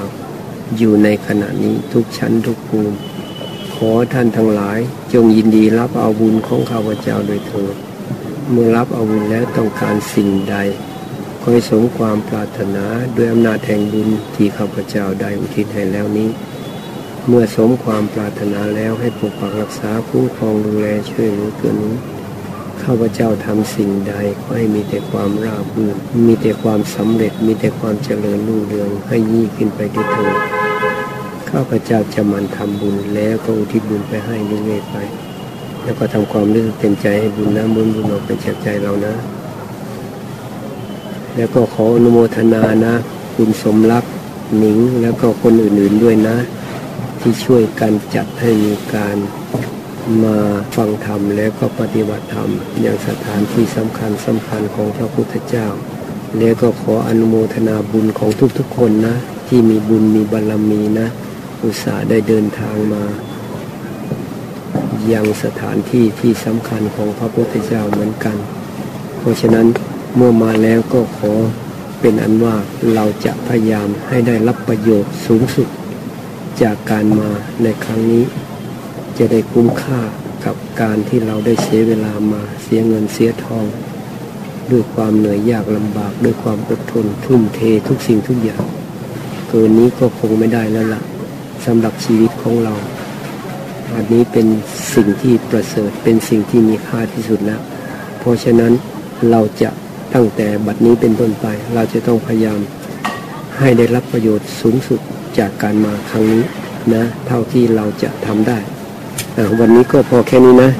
อยู่ในขณะนี้ทุกชั้นทุกภูมิ ขอท่านทั้งหลายจงยินดีรับเอาบุญของข้าพเจ้าโดยเถิด เมื่อรับเอาบุญแล้วต้องการสิ่งใดขอให้สมความปรารถนาด้วยอำนาจแห่งบุญที่ข้าพเจ้าได้อุทิศให้แล้วนี้ เมื่อสมความปรารถนาแล้วให้ปกปักรักษาคุ้มครองดูแลช่วยเหลือเกื้อหนุนข้าพเจ้าทำสิ่งใดขอให้มีแต่ความราบรื่นมีแต่ความสำเร็จมีแต่ความเจริญรุ่งเรืองให้ยิ่ขึ้นไปด้วยเถิดข้าพเจ้าจะมันทำบุญแล้วก็อุทิศบุญไปให้เรื่อยๆไป แล้วก็ทำความรู้สึกเต็มใจให้บุญนะบุญบุญออกเป็นจากใจเรานะ แล้วก็ขออนุโมทนานะ คุณสมรักหนิงแล้วก็คนอื่นๆด้วยนะ ที่ช่วยกันจัดให้มีการมาฟังธรรมแล้วก็ปฏิบัติธรรม อย่างสถานที่สำคัญสำคัญของพระพุทธเจ้า แล้วก็ขออนุโมทนาบุญของทุกๆคนนะ ที่มีบุญมีบารรมีนะ อุตส่าห์ได้เดินทางมา ยังสถานที่ที่สำคัญของพระพุทธเจ้าเหมือนกัน เพราะฉะนั้นเมื่อมาแล้วก็ขอเป็นอันว่าเราจะพยายามให้ได้รับประโยชน์สูงสุด จากการมาในครั้งนี้ จะได้คุ้มค่ากับการที่เราได้เสียเวลามาเสียเงินเสียทอง ด้วยความเหนื่อยยากลำบากด้วยความอดทนทุ่มเททุกสิ่งทุกอย่าง เกินนี้ก็คงไม่ได้แล้วล่ะสำหรับชีวิตของเรา อันนี้เป็นสิ่งที่ประเสริฐเป็นสิ่งที่มีค่าที่สุดแล้ว เพราะฉะนั้นเราจะตั้งแต่บัดนี้เป็นต้นไป เราจะต้องพยายามให้ได้รับประโยชน์สูงสุดจากการมาครั้งนี้นะ เท่าที่เราจะทำได้อ่วันนี้ก็พอแค่นี้นะ